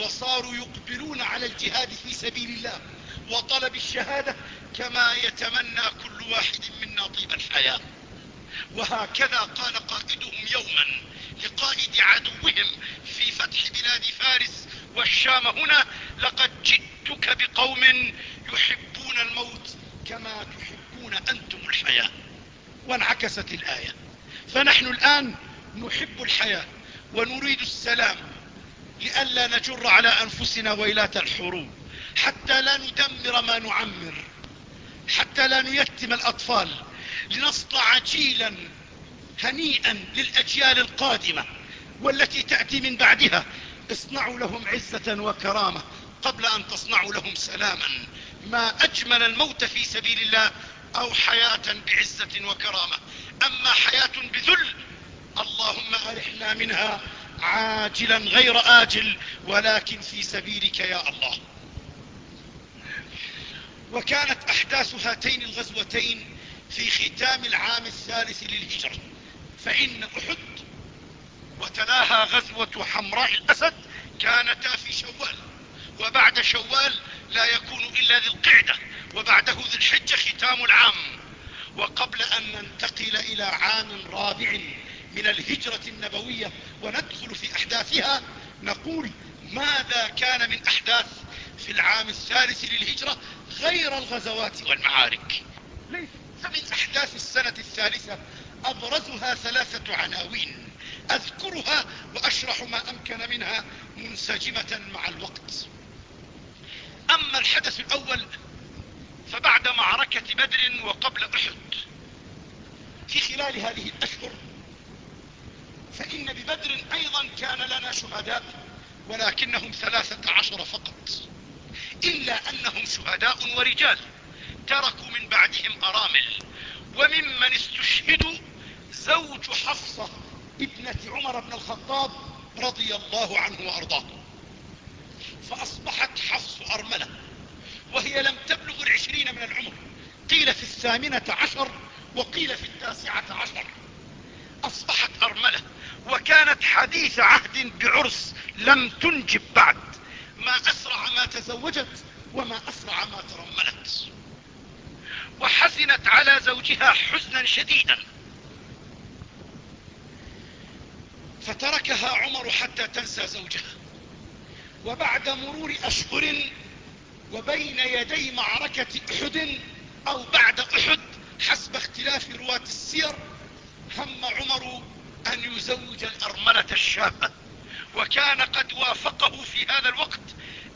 وصاروا يقبلون على الجهاد في سبيل الله وطلب الشهادة كما يتمنى كل واحد منا طيب الحياة. وهكذا قال قائدهم يوما لقائد عدوهم في فتح بلاد فارس والشام هنا لقد جئتك بقوم يحبون الموت كما تحبون أنتم الحياة. وانعكست الآية. فنحن الآن نحب الحياة. ونريد السلام لئلا نجر على أنفسنا ويلات الحروب حتى لا ندمر ما نعمر حتى لا نيتم الأطفال لنصنع جيلا هنيئا للأجيال القادمة والتي تأتي من بعدها. اصنعوا لهم عزة وكرامة قبل أن تصنعوا لهم سلاما. ما أجمل الموت في سبيل الله أو حياة بعزة وكرامة. أما حياة بذل اللهم أرحنا منها عاجلا غير آجل ولكن في سبيلك يا الله. وكانت أحداث هاتين الغزوتين في ختام العام الثالث للهجرة. فإن أحد وتلاها غزوة حمراء الأسد كانتا في شوال وبعد شوال لا يكون إلا ذي القعدة وبعده ذي الحجة ختام العام. وقبل أن ننتقل إلى عام رابع من الهجرة النبوية وندخل في أحداثها نقول ماذا كان من أحداث في العام الثالث للهجرة غير الغزوات والمعارك؟ فمن أحداث السنة الثالثة أبرزها ثلاثة عناوين أذكرها وأشرح ما أمكن منها منسجمة مع الوقت. أما الحدث الأول فبعد معركة بدر وقبل أحد في خلال هذه الأشهر فإن ببدر أيضا كان لنا شهداء ولكنهم ثلاثة عشر فقط. إلا أنهم شهداء ورجال تركوا من بعدهم أرامل وممن استشهدوا زوج حفصة ابنة عمر بن الخطاب رضي الله عنه وأرضاه. فأصبحت حفص أرملة وهي لم تبلغ العشرين من العمر. قيل في الثامنة عشر وقيل في التاسعة عشر. أصبحت أرملة وكانت حديث عهد بعرس لم تنجب بعد. ما أسرع ما تزوجت وما أسرع ما ترملت. وحزنت على زوجها حزنا شديدا. فتركها عمر حتى تنسى زوجها. وبعد مرور أشهر وبين يدي معركة أحد أو بعد أحد حسب اختلاف رواة السير هم عمر أن يزوج الأرملة الشابة. وكان قد وافقه في هذا الوقت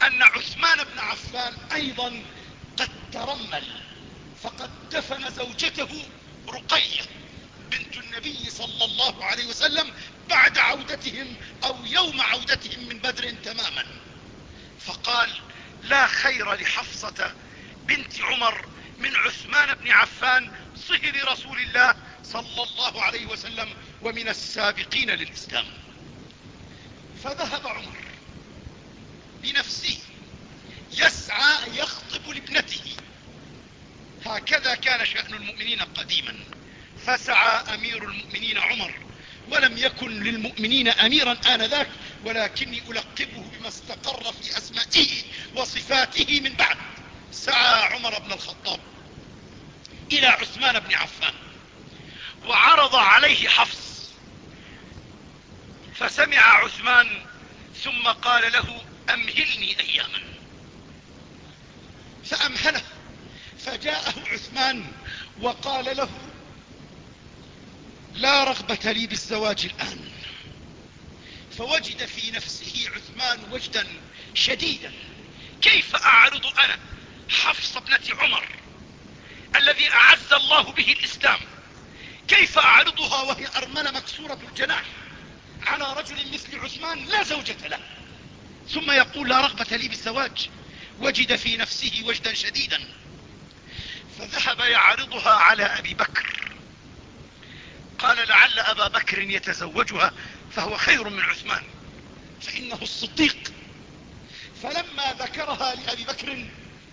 أن عثمان بن عفان أيضا قد ترمل فقد دفن زوجته رقية بنت النبي صلى الله عليه وسلم بعد عودتهم أو يوم عودتهم من بدر تماما. فقال لا خير لحفصة بنت عمر من عثمان بن عفان صهر رسول الله صلى الله عليه وسلم ومن السابقين للإسلام. فذهب عمر بنفسه يسعى يخطب لابنته. هكذا كان شأن المؤمنين قديما. فسعى أمير المؤمنين عمر ولم يكن للمؤمنين أميرا آنذاك ولكني ألقبه بما استقر في أسمائه وصفاته من بعد. سعى عمر بن الخطاب إلى عثمان بن عفان وعرض عليه حفص فسمع عثمان ثم قال له أمهلني أياما. فأمهله فجاءه عثمان وقال له لا رغبة لي بالزواج الآن. فوجد في نفسه عثمان وجدا شديدا كيف أعرض أنا حفص ابنة عمر الذي أعز الله به الإسلام. كيف أعرضها وهي أرملة مكسورة الجناح على رجل مثل عثمان لا زوجة له؟ ثم يقول لا رغبة لي بالزواج وجد في نفسه وجدا شديدا. فذهب يعرضها على أبي بكر. قال لعل أبا بكر يتزوجها فهو خير من عثمان فإنه الصديق. فلما ذكرها لأبي بكر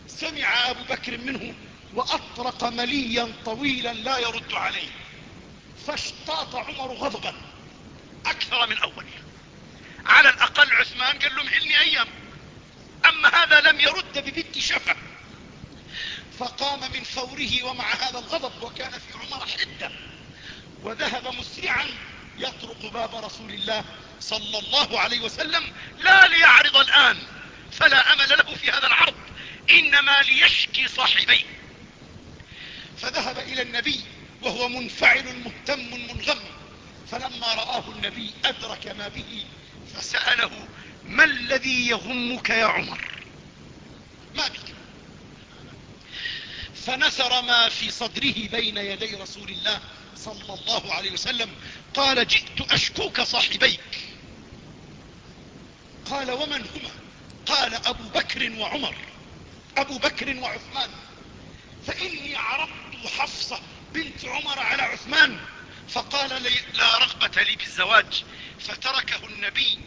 سمع أبو بكر منه وأطرق مليا طويلا لا يرد عليه. فاشتاط عمر غضبا أكثر من اول على الأقل عثمان قال له مهلني أيام. أما هذا لم يرد ببنت شفة فقام من فوره ومع هذا الغضب وكان في عمر حدة. وذهب مسرعا يطرق باب رسول الله صلى الله عليه وسلم لا ليعرض الآن. فلا أمل له في هذا العرض. إنما ليشكي صاحبيه. فذهب إلى النبي وهو منفعل مهتم منغم. فلما رآه النبي أدرك ما به فسأله ما الذي يغمك يا عمر? ما بك. فنثر ما في صدره بين يدي رسول الله صلى الله عليه وسلم. قال جئت أشكوك صاحبيك. قال ومن هما؟ قال أبو بكر وعمر. أبو بكر وعثمان. فإني عرضت حفصة بنت عمر على عثمان فقال لي لا رغبة لي بالزواج فتركه النبي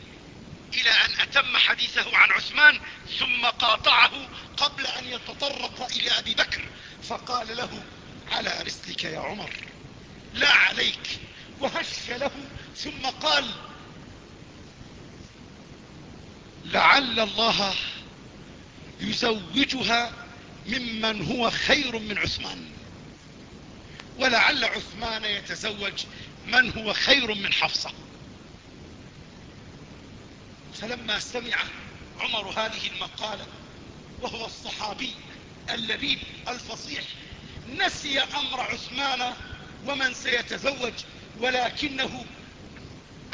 إلى أن أتم حديثه عن عثمان ثم قاطعه قبل أن يتطرق إلى أبي بكر فقال له على رسلك يا عمر لا عليك وهش له ثم قال لعل الله يزوجها ممن هو خير من عثمان. ولعل عثمان يتزوج من هو خير من حفصة. فلما سمع عمر هذه المقالة وهو الصحابي اللبيب الفصيح نسي أمر عثمان ومن سيتزوج ولكنه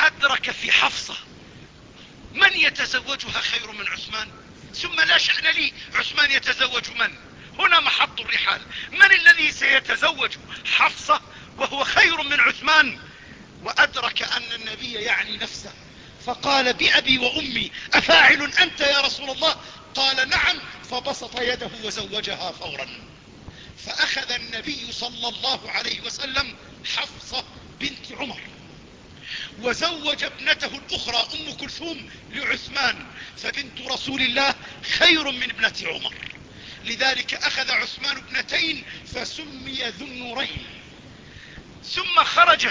أدرك في حفصة من يتزوجها خير من عثمان؟ ثم لا شأن لي عثمان يتزوج من؟ هنا محط الرحال. من الذي سيتزوج؟ حفصة وهو خير من عثمان. وأدرك أن النبي يعني نفسه. فقال بأبي وأمي أفاعل أنت يا رسول الله؟ قال نعم. فبسط يده وزوجها فورا. فأخذ النبي صلى الله عليه وسلم حفصة بنت عمر. وزوج ابنته الأخرى أم كلثوم لعثمان فبنت رسول الله خير من ابنة عمر. لذلك أخذ عثمان ابنتين فسمي ذو النورين. ثم خرج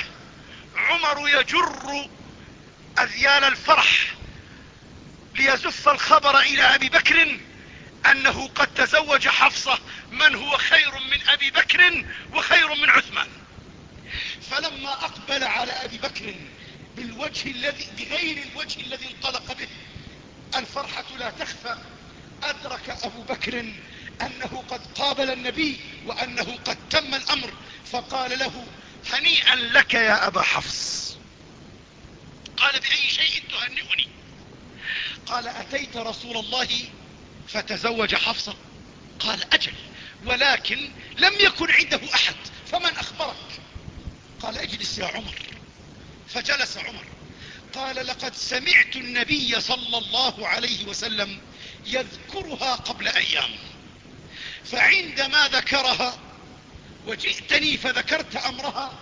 عمر يجر أذيال الفرح ليزف الخبر إلى أبي بكر أنه قد تزوج حفصة من هو خير من أبي بكر وخير من عثمان. فلما أقبل على أبي بكر بالوجه الذي بغير الوجه الذي انطلق به الفرحة لا تخفى. أدرك أبو بكر أنه قد قابل النبي وأنه قد تم الأمر فقال له هنيئا لك يا أبا حفص. قال بأي شيء تهنئني؟ قال أتيت رسول الله فتزوج حفصة قال أجل ولكن لم يكن عنده أحد فمن أخبرك؟ قال اجلس يا عمر. فجلس عمر. قال لقد سمعت النبي صلى الله عليه وسلم يذكرها قبل أيام. فعندما ذكرها وجئتني فذكرت أمرها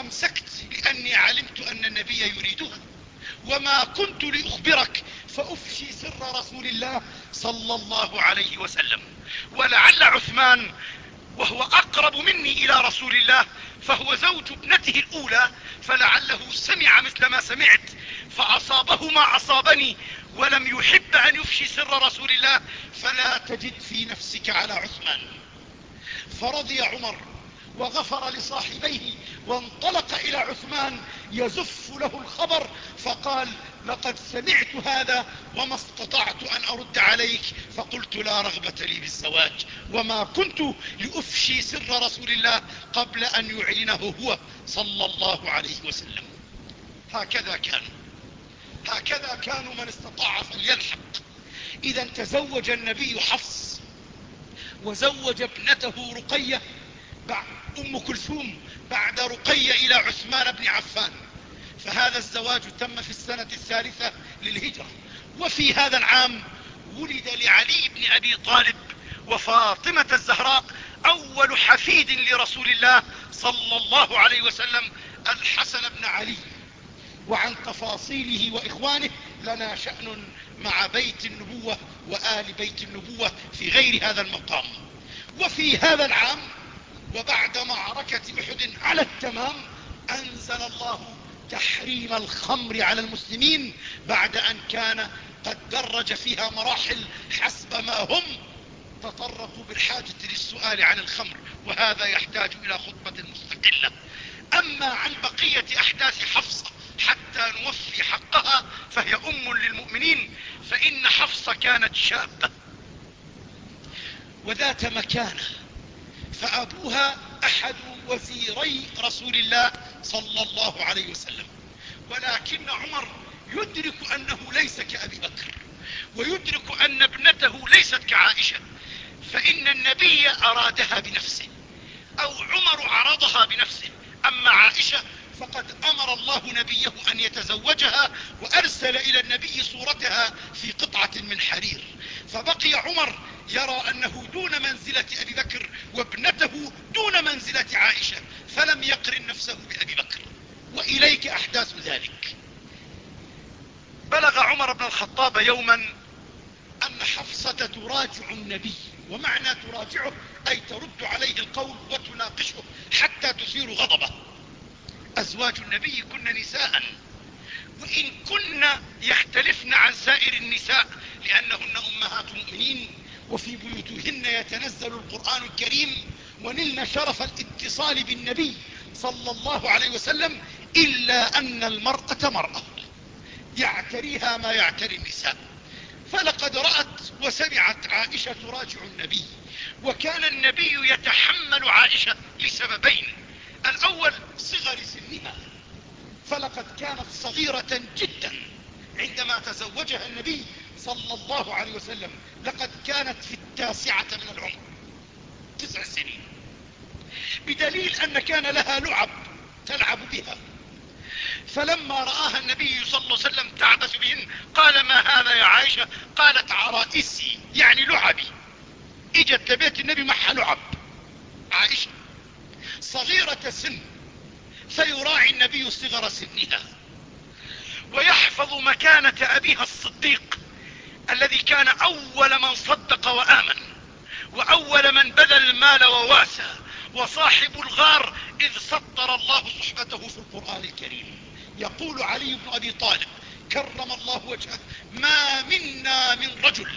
أمسكت لأني علمت أن النبي يريدها. وما كنت لأخبرك فأفشي سر رسول الله صلى الله عليه وسلم. ولعل عثمان وهو أقرب مني إلى رسول الله فهو زوج ابنته الأولى فلعله سمع مثل ما سمعت فأصابه ما أصابني ولم يحب أن يفشي سر رسول الله فلا تجد في نفسك على عثمان. فرضي عمر وغفر لصاحبيه وانطلق إلى عثمان يزف له الخبر فقال لقد سمعت هذا وما استطعت أن أرد عليك فقلت لا رغبة لي بالزواج وما كنت لأفشي سر رسول الله قبل أن يعلنه هو صلى الله عليه وسلم. هكذا كانوا. هكذا كانوا من استطاع فليلحق. إذا تزوج النبي حفص وزوج ابنته رقية بعد أم كلثوم بعد رقية إلى عثمان بن عفان. فهذا الزواج تم في السنة الثالثة للهجرة. وفي هذا العام ولد لعلي بن أبي طالب وفاطمة الزهراء أول حفيد لرسول الله صلى الله عليه وسلم الحسن بن علي. وعن تفاصيله وإخوانه لنا شأن مع بيت النبوة وآل بيت النبوة في غير هذا المقام. وفي هذا العام وبعد معركة أحد على التمام أنزل الله تحريم الخمر على المسلمين بعد أن كان قد درج فيها مراحل حسب ما هم تطرقوا بالحاجة للسؤال عن الخمر وهذا يحتاج إلى خطبة مستقلة. أما عن بقية أحداث حفصة حتى نوفي حقها فهي أم للمؤمنين فإن حفصة كانت شابة وذات مكانة فأبوها أحد وزيري رسول الله صلى الله عليه وسلم. ولكن عمر يدرك أنه ليس كأبي بكر ويدرك أن ابنته ليست كعائشة. فإن النبي أرادها بنفسه أو عمر عرضها بنفسه. أما عائشة فقد أمر الله نبيه أن يتزوجها وأرسل إلى النبي صورتها في قطعة من حرير. فبقي عمر يرى أنه دون منزلة أبي بكر وابنته دون منزلة عائشة فلم يقرن نفسه بأبي بكر. وإليك أحداث ذلك. بلغ عمر بن الخطاب يوما أن حفصة تراجع النبي ومعنى تراجعه أي ترد عليه القول وتناقشه حتى تثير غضبه. أزواج النبي كن نساء وإن كن يختلفن عن سائر النساء لأنهن أمهات المؤمنين وفي بيوتهن يتنزل القرآن الكريم ونلن شرف الاتصال بالنبي صلى الله عليه وسلم إلا أن المرأة مرأة. يعتريها ما يعتري النساء. فلقد رأت وسمعت عائشة تراجع النبي وكان النبي يتحمل عائشة لسببين. الأول صغر سنها فلقد كانت صغيرة جدا. عندما تزوجها النبي صلى الله عليه وسلم لقد كانت في التاسعة من العمر تسع سنين. بدليل أن كان لها لعب تلعب بها. فلما رآها النبي صلى الله عليه وسلم تعبث بهن قال ما هذا يا عائشة؟ قالت عرائسي يعني لعبي. إجت لبيت النبي معها لعب. عائشة صغيرة سن فيراعي النبي صغر سنها ويحفظ مكانة أبيها الصديق. الذي كان أول من صدق وآمن وأول من بذل المال وواسى وصاحب الغار إذ سطر الله صحبته في القرآن الكريم. يقول علي بن أبي طالب كرم الله وجهه ما منا من رجل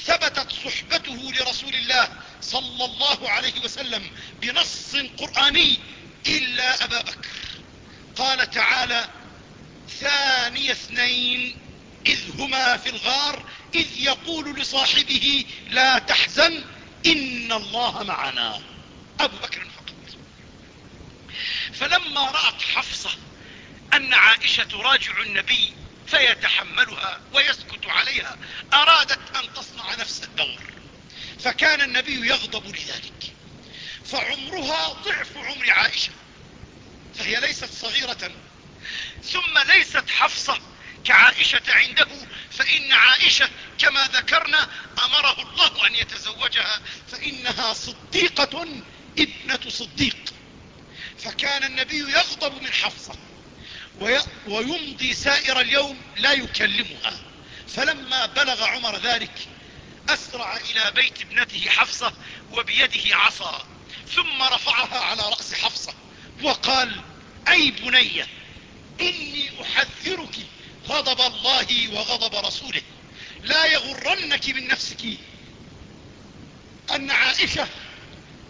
ثبتت صحبته لرسول الله صلى الله عليه وسلم بنص قرآني إلا أبا بكر. قال تعالى ثاني اثنين إذ هما في الغار إذ يقول لصاحبه لا تحزن إن الله معنا. أبو بكر فقط فلما رأت حفصة أن عائشة تراجع النبي فيتحملها ويسكت عليها أرادت أن تصنع نفس الدور. فكان النبي يغضب لذلك. فعمرها ضعف عمر عائشة فهي ليست صغيرة. ثم ليست حفصة كعائشة عنده فإن عائشة كما ذكرنا أمره الله أن يتزوجها فإنها صديقة ابنة صديق. فكان النبي يغضب من حفصة ويمضي سائر اليوم لا يكلمها. فلما بلغ عمر ذلك أسرع إلى بيت ابنته حفصة وبيده عصا ثم رفعها على رأس حفصة وقال أي بنية إني أحذرك غضب الله وغضب رسوله. لا يغرنك من نفسك أن عائشة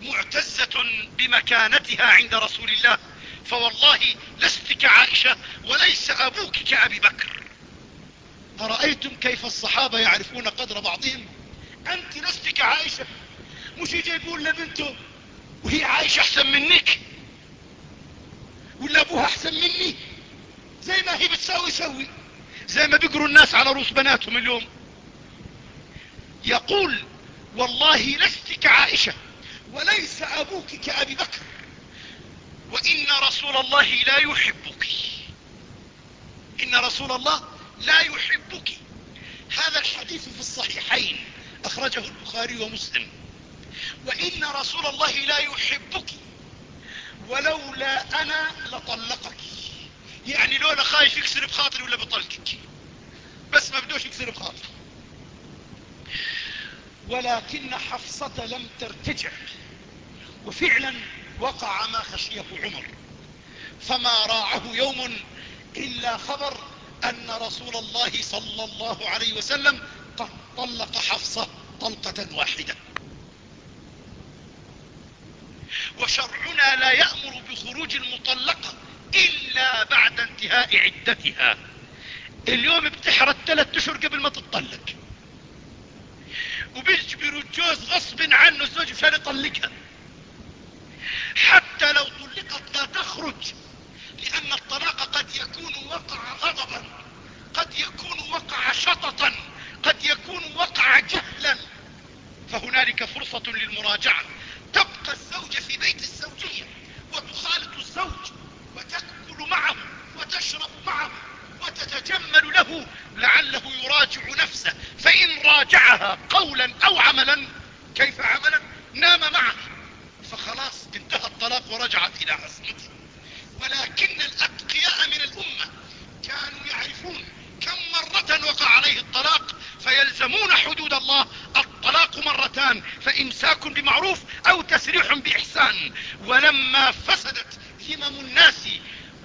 معتزة بمكانتها عند رسول الله. فوالله لست كعائشة وليس أبوك كأبي بكر. أرأيتم كيف الصحابة يعرفون قدر بعضهم؟ أنت لست كعائشة مش يجي يقول لبنته وهي عايشة أحسن منك؟ ولا أبوها أحسن مني؟ زي ما هي بتساوي سوي زي ما بيقروا الناس على رؤوس بناتهم اليوم. يقول والله لست كعائشة وليس أبوك كأبي بكر وإن رسول الله لا يحبك. إن رسول الله لا يحبك. هذا الحديث في الصحيحين أخرجه البخاري ومسلم. وإن رسول الله لا يحبك ولولا أنا لطلقك. يعني لولا خايف يكسر بخاطري ولا بطلقك بس ما بدوش يكسر بخاطري. ولكن حفصة لم ترتجع. وفعلا وقع ما خشيه عمر. فما راعه يوم إلا خبر أن رسول الله صلى الله عليه وسلم قد طلق حفصة طلقة واحدة. وشرعنا لا يأمر بخروج المطلقة إلا بعد انتهاء عدتها. اليوم بتحرد ثلاث أشهر قبل ما تطلق وبيجبروا الجوز غصب عنه الزوج مشان يطلقها. حتى لو طلقت لا تخرج لأن الطلاق قد يكون وقع غضبا قد يكون وقع شططا قد يكون وقع جهلا. فهنالك فرصة للمراجعة. تبقى الزوجة في بيت الزوجية وتخالط الزوج وتأكل معه وتشرب معه وتتجمل له لعله يراجع نفسه. فإن راجعها قولا أو عملا كيف عملا؟ نام معه. فخلاص انتهى الطلاق ورجعت إلى عصمته. ولكن الأتقياء من الأمة كانوا يعرفون كم مرة وقع عليه الطلاق فيلزمون حدود الله. الطلاق مرتان فإمساك بمعروف أو تسريح بإحسان. ولما فسدت همم الناس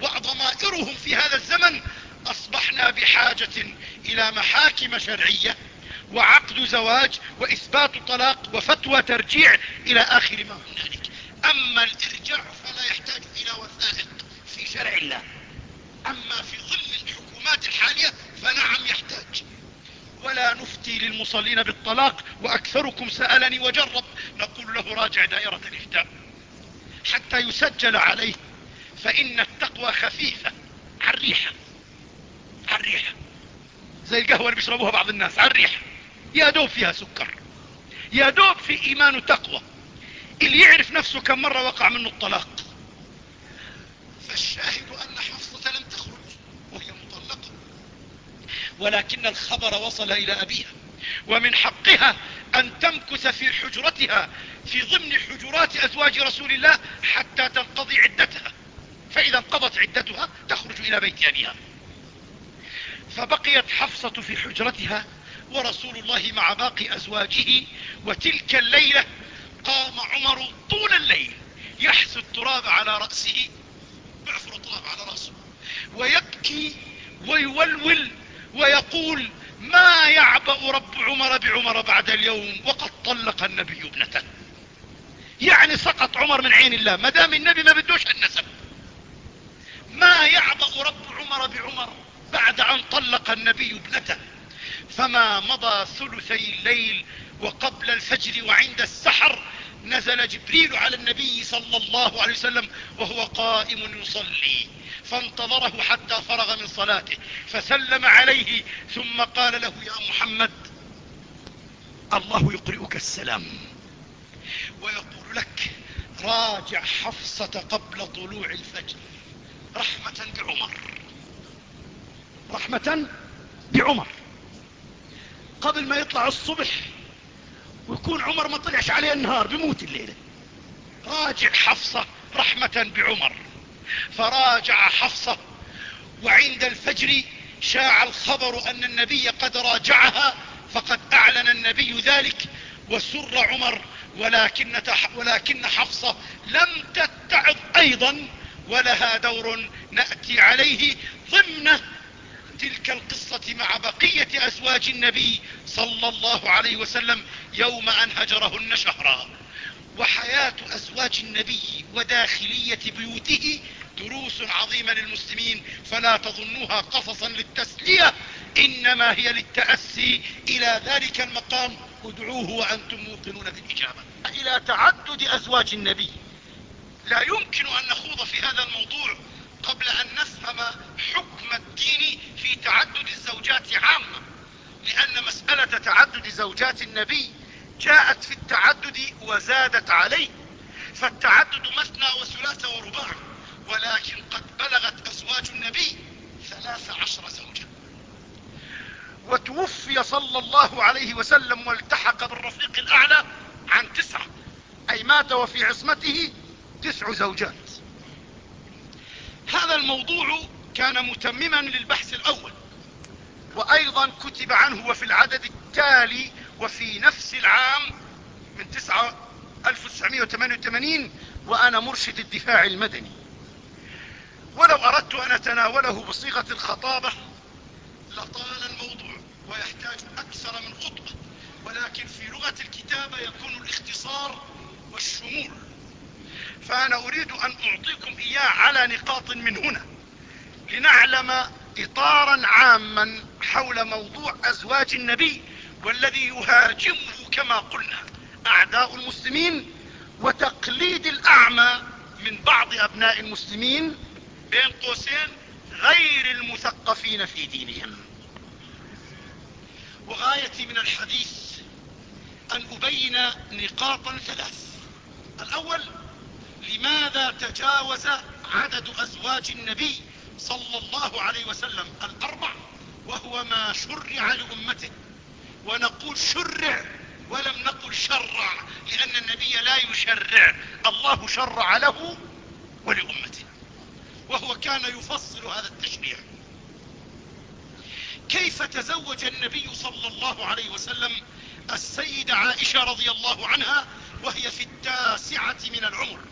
وضمائرهم في هذا الزمن أصبحنا بحاجة إلى محاكم شرعية وعقد زواج وإثبات طلاق وفتوى ترجيع إلى آخر ما هنالك. أما الإرجاع فلا يحتاج إلى وثائق في شرع الله. أما في ظل الحكومات الحالية فنعم يحتاج. ولا نفتي للمصلين بالطلاق وأكثركم سألني وجرب. نقول له راجع دائرة الإفتاء حتى يسجل عليه فإن التقوى خفيفة. عالريحة عالريحة زي القهوة اللي بيشربوها بعض الناس. عالريحة يا دوب فيها سكر. يا دوب في إيمان وتقوى. اللي يعرف نفسه كم مرة وقع منه الطلاق. فالشاهد أن حفصة لم تخرج وهي مطلقة. ولكن الخبر وصل إلى أبيها. ومن حقها أن تمكث في حجرتها في ضمن حجرات أزواج رسول الله حتى تنقضي عدتها. فإذا انقضت عدتها تخرج إلى بيت أبيها. فبقيت حفصة في حجرتها ورسول الله مع باقي أزواجه وتلك الليلة قام عمر طول الليل يحث التراب على رأسه بعفر التراب على رأسه ويبكي ويولول ويقول ما يعبأ رب عمر بعمر بعد اليوم وقد طلق النبي ابنته. يعني سقط عمر من عين الله ما دام النبي ما بدوش النسب. رب عمر بعد أن طلق النبي ابنته. فما مضى ثلثي الليل وقبل الفجر وعند السحر نزل جبريل على النبي صلى الله عليه وسلم وهو قائم يصلي. فانتظره حتى فرغ من صلاته. فسلم عليه ثم قال له يا محمد الله يقرئك السلام ويقول لك راجع حفصة قبل طلوع الفجر. رحمة بعمر رحمة بعمر. قبل ما يطلع الصبح ويكون عمر ما طلعش عليه النهار بموت الليلة. راجع حفصة رحمة بعمر. فراجع حفصة وعند الفجر شاع الخبر أن النبي قد راجعها فقد أعلن النبي ذلك وسر عمر ولكن, ولكن حفصة لم تتعظ أيضا ولها دور نأتي عليه ضمن تلك القصة مع بقية أزواج النبي صلى الله عليه وسلم يوم أن هجرهن شهرا. وحياة أزواج النبي وداخلية بيوته دروس عظيمة للمسلمين فلا تظنوها قصصا للتسلية إنما هي للتأسي إلى ذلك المقام. ادعوه وأنتم موقنون بالإجابة. إلى تعدد أزواج النبي لا يمكن أن نخوض في هذا الموضوع. قبل أن نفهم حكم الدين في تعدد الزوجات عامة لأن مسألة تعدد زوجات النبي جاءت في التعدد وزادت عليه فالتعدد مثنى وثلاث ورباع ولكن قد بلغت أزواج النبي ثلاث عشر زوجة وتوفي صلى الله عليه وسلم والتحق بالرفيق الأعلى عن تسعة أي مات وفي عصمته تسع زوجات. هذا الموضوع كان متمما للبحث الأول وأيضا كتب عنه وفي العدد التالي وفي نفس العام من تسعة 1988 وأنا مرشد الدفاع المدني. ولو أردت أن أتناوله بصيغة الخطابة لطال الموضوع ويحتاج أكثر من خطبة ولكن في لغة الكتابة يكون الاختصار والشمول. فأنا أريد أن أعطيكم إياه على نقاط من هنا. لنعلم إطارا عاما حول موضوع أزواج النبي والذي يهاجمه كما قلنا أعداء المسلمين وتقليد الأعمى من بعض أبناء المسلمين بين قوسين غير المثقفين في دينهم. وغايتي من الحديث أن أبين نقاطا ثلاث. لماذا تجاوز عدد أزواج النبي صلى الله عليه وسلم الأربع؟ وهو ما شرع لأمته. ونقول شرع ولم نقل شرع لأن النبي لا يشرع. الله شرع له ولأمته. وهو كان يفصل هذا التشريع. كيف تزوج النبي صلى الله عليه وسلم السيدة عائشة رضي الله عنها وهي في التاسعة من العمر؟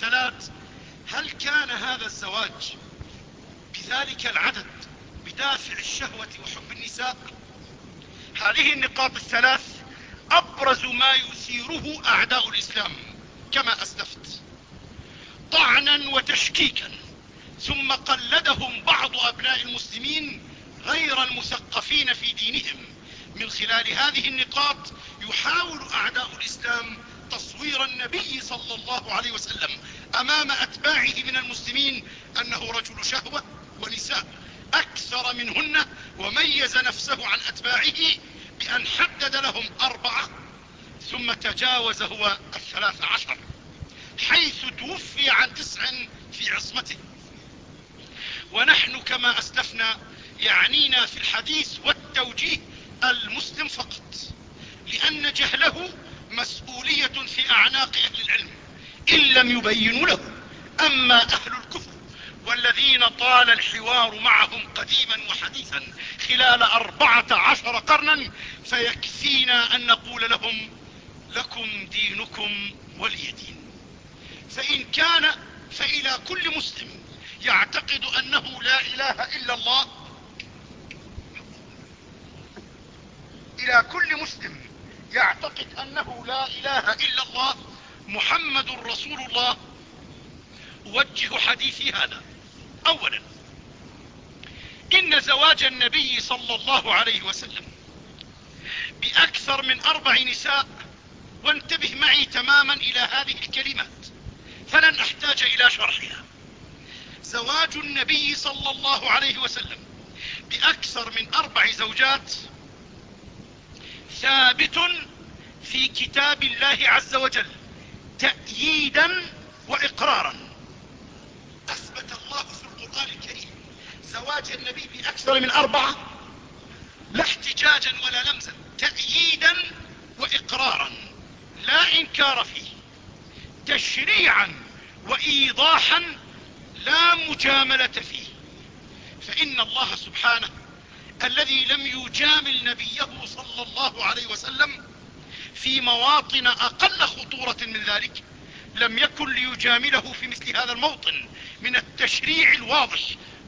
ثلاث هل كان هذا الزواج بذلك العدد بدافع الشهوة وحب النساء؟ هذه النقاط الثلاث أبرز ما يثيره أعداء الإسلام كما أسلفت طعنا وتشكيكا ثم قلدهم بعض أبناء المسلمين غير المثقفين في دينهم. من خلال هذه النقاط يحاول أعداء الإسلام تصوير النبي صلى الله عليه وسلم أمام أتباعه من المسلمين أنه رجل شهوة ونساء. أكثر منهن وميز نفسه عن أتباعه بأن حدد لهم أربعة ثم تجاوز هو الثلاث عشر حيث توفي عن تسع في عصمته. ونحن كما أسلفنا يعنينا في الحديث والتوجيه المسلم فقط لأن جهله مسؤولية في أعناق أهل العلم إن لم يبينوا له أما أهل الكفر والذين طال الحوار معهم قديما وحديثا خلال أربعة عشر قرنا فيكفينا أن نقول لهم لكم دينكم ولي دين فإن كان فإلى كل مسلم يعتقد أنه لا إله إلا الله إلى كل مسلم يعتقد أنه لا إله إلا الله محمد رسول الله. أوجه حديثي هذا. اولا إن زواج النبي صلى الله عليه وسلم بأكثر من أربع نساء وانتبه معي تماما إلى هذه الكلمات فلن أحتاج إلى شرحها. زواج النبي صلى الله عليه وسلم بأكثر من أربع زوجات ثابت في كتاب الله عز وجل تأييدا واقرارا. أثبت الله في القرآن الكريم زواج النبي بأكثر من أربعة لا احتجاجا ولا لمزا تأييدا واقرارا لا إنكار فيه تشريعا وايضاحا لا مجاملة فيه. فإن الله سبحانه الذي لم يجامل نبيه صلى الله عليه وسلم في مواطن أقل خطورة من ذلك لم يكن ليجامله في مثل هذا الموطن من التشريع الواضح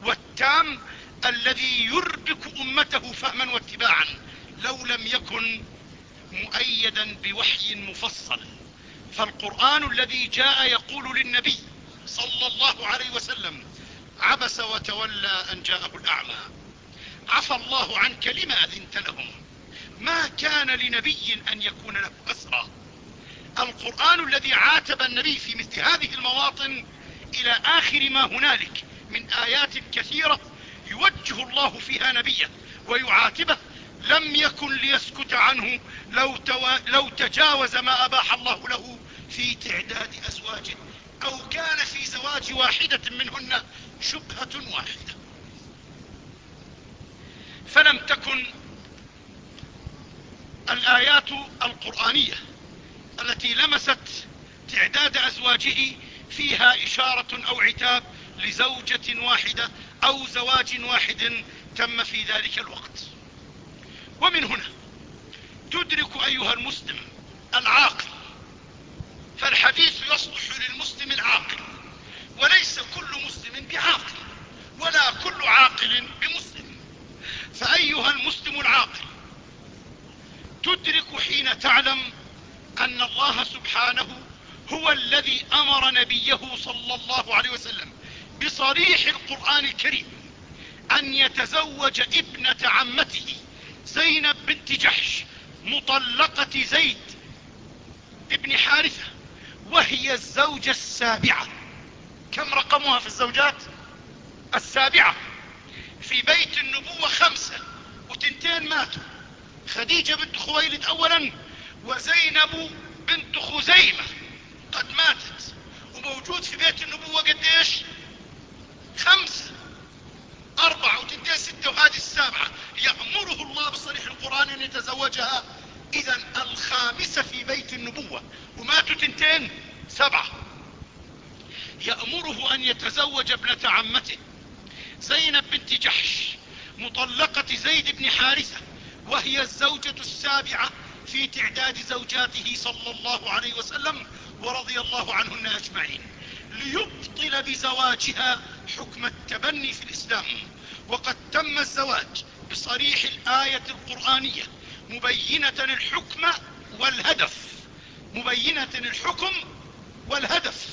والتام الذي يربك أمته فهما واتباعا لو لم يكن مؤيدا بوحي مفصل. فالقرآن الذي جاء يقول للنبي صلى الله عليه وسلم عبس وتولى أن جاءه الأعمى. عفى الله عنك لما أذنت لهم. ما كان لنبي أن يكون له اسرى القرآن الذي عاتب النبي في مثل هذه المواطن إلى آخر ما هنالك من آيات كثيرة يوجه الله فيها نبيه ويعاتبه. لم يكن ليسكت عنه لو, تو... لو تجاوز ما أباح الله له في تعداد أزواجه أو كان في زواج واحدة منهن شبهة واحدة. فلم تكن الآيات القرآنية التي لمست تعداد أزواجه فيها إشارة أو عتاب لزوجة واحدة أو زواج واحد تم في ذلك الوقت. ومن هنا تدرك أيها المسلم العاقل فالحديث يصلح للمسلم العاقل وليس كل مسلم بعاقل ولا كل عاقل بمسلم. فأيها المسلم العاقل تدرك حين تعلم أن الله سبحانه هو الذي أمر نبيه صلى الله عليه وسلم بصريح القرآن الكريم أن يتزوج ابنة عمته زينب بنت جحش مطلقة زيد ابن حارثة وهي الزوجة السابعة. كم رقمها في الزوجات؟ السابعة. في بيت النبوة خمسة وتنتين ماتوا. خديجة بنت خويلد اولا وزينب بنت خزيمة قد ماتت. وموجود في بيت النبوة قديش؟ خمسة. أربعة وتنتين ستة وهذه السابعة. يأمره الله بصريح القرآن أن يتزوجها. اذا الخامسة في بيت النبوة. وماتوا تنتين سبعة. يأمره أن يتزوج ابنة عمته. زينب بنت جحش مطلقة زيد بن حارثة وهي الزوجة السابعة في تعداد زوجاته صلى الله عليه وسلم ورضي الله عنهن أجمعين ليبطل بزواجها حكم التبني في الإسلام. وقد تم الزواج بصريح الآية القرآنية مبينة الحكم والهدف مبينة الحكم والهدف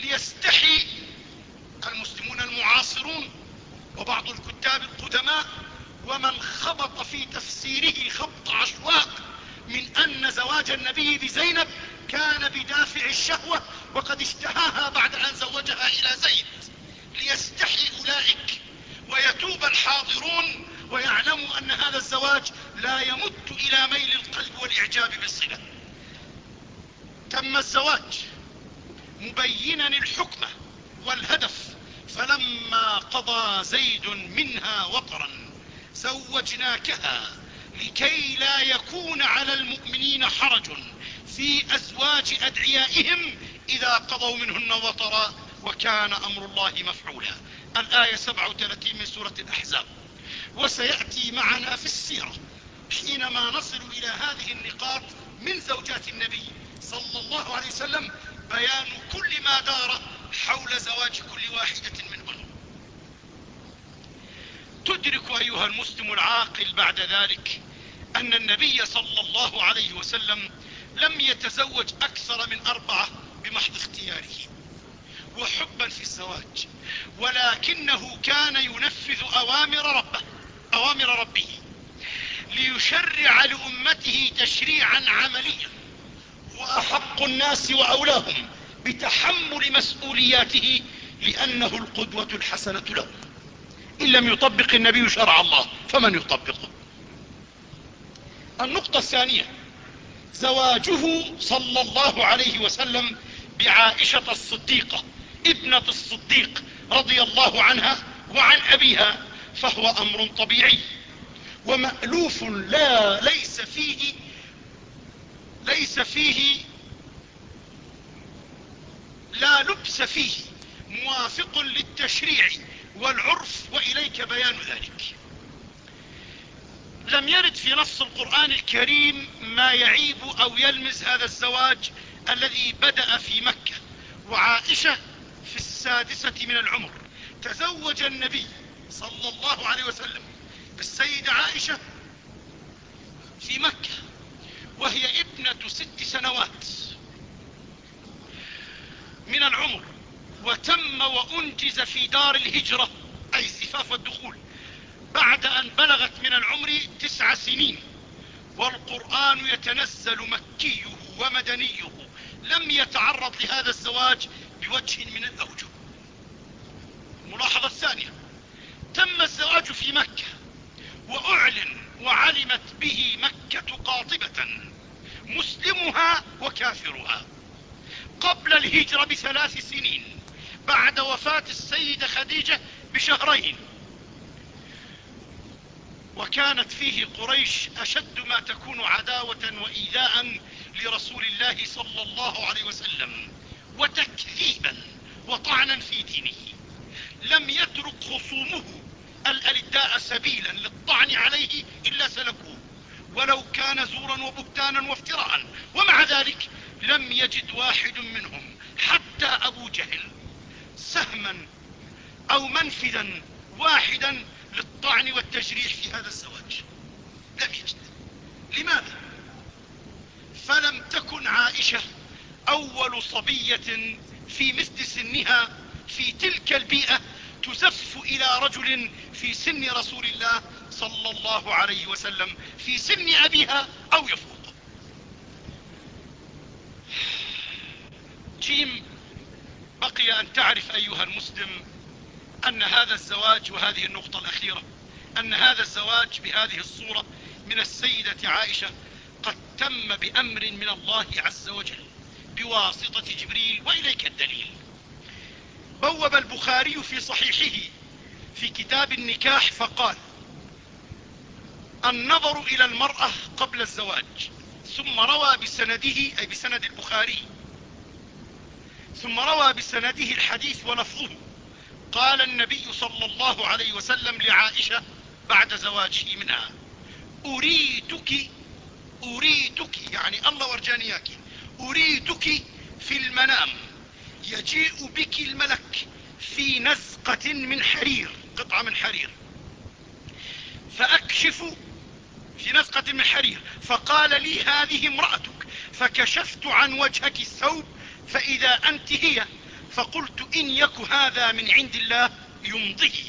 ليستحي المسلمون المعاصرون وبعض الكتاب القدماء ومن خبط في تفسيره خبط عشواق من أن زواج النبي بزينب كان بدافع الشهوة وقد اشتهاها بعد أن زوجها إلى زيد ليستحي أولئك ويتوب الحاضرون ويعلموا أن هذا الزواج لا يمت إلى ميل القلب والإعجاب بالصلة. تم الزواج مبينا الحكم والهدف فلما قضى زيد منها وطرا زوجناكها لكي لا يكون على المؤمنين حرج في أزواج أدعيائهم إذا قضوا منهن وطرا وكان أمر الله مفعولا. الآية 37 من سورة الأحزاب. وسيأتي معنا في السيرة حينما نصل إلى هذه النقاط من زوجات النبي صلى الله عليه وسلم بيان كل ما دار حول زواج كل واحدة منهن تدرك أيها المسلم العاقل بعد ذلك أن النبي صلى الله عليه وسلم لم يتزوج أكثر من أربعة بمحض اختياره. وحبا في الزواج ولكنه كان ينفذ أوامر ربه أوامر ربه ليشرع لأمته تشريعا عمليا. وأحق الناس وأولاهم بتحمل مسؤولياته لأنه القدوة الحسنة له. إن لم يطبق النبي شرع الله فمن يطبقه؟ النقطة الثانية زواجه صلى الله عليه وسلم بعائشة الصديقة ابنة الصديق رضي الله عنها وعن أبيها فهو أمر طبيعي ومألوف لا ليس فيه ليس فيه لا لبس فيه موافق للتشريع والعرف وإليك بيان ذلك. لم يرد في نص القرآن الكريم ما يعيب أو يلمز هذا الزواج الذي بدأ في مكة. وعائشة في السادسة من العمر تزوج النبي صلى الله عليه وسلم بالسيدة عائشة في مكة وهي ابنة ست سنوات. من العمر وتم وأنجز في دار الهجرة أي الزفاف والدخول بعد أن بلغت من العمر تسع سنين. والقرآن يتنزل مكيه ومدنيه لم يتعرض لهذا الزواج بوجه من الأوجه. الملاحظة الثانية تم الزواج في مكة وأعلن وعلمت به مكة قاطبة مسلمها وكافرها. قبل الهجرة بثلاث سنين بعد وفاة السيدة خديجة بشهرين. وكانت فيه قريش أشد ما تكون عداوة وإيذاء لرسول الله صلى الله عليه وسلم وتكذيبا وطعنا في دينه. لم يترك خصومه الألداء سبيلا للطعن عليه إلا سلكوه ولو كان زورا وبهتانا وافتراء. ومع ذلك لم يجد واحد منهم حتى أبو جهل سهما أو منفذا واحدا للطعن والتجريح في هذا الزواج. لم يجد. لماذا؟ فلم تكن عائشة أول صبية في مثل سنها في تلك البيئة تزف إلى رجل في سن رسول الله صلى الله عليه وسلم في سن أبيها أو يفوق جيم بقي أن تعرف أيها المسلم أن هذا الزواج وهذه النقطة الأخيرة أن هذا الزواج بهذه الصورة من السيدة عائشة قد تم بأمر من الله عز وجل بواسطة جبريل وإليك الدليل. بوب البخاري في صحيحه في كتاب النكاح فقال النظر إلى المرأة قبل الزواج ثم روى بسنده أي بسند البخاري ثم روى بسنده الحديث ولفظه. قال النبي صلى الله عليه وسلم لعائشة بعد زواجه منها أريدك أريدك يعني الله ورجانياك أريدك في المنام يجيء بك الملك في نزقة من حرير قطعة من حرير فأكشف في نزقة من حرير فقال لي هذه امرأتك فكشفت عن وجهك الثوب فإذا أنت هي فقلت إن يك هذا من عند الله يمضيه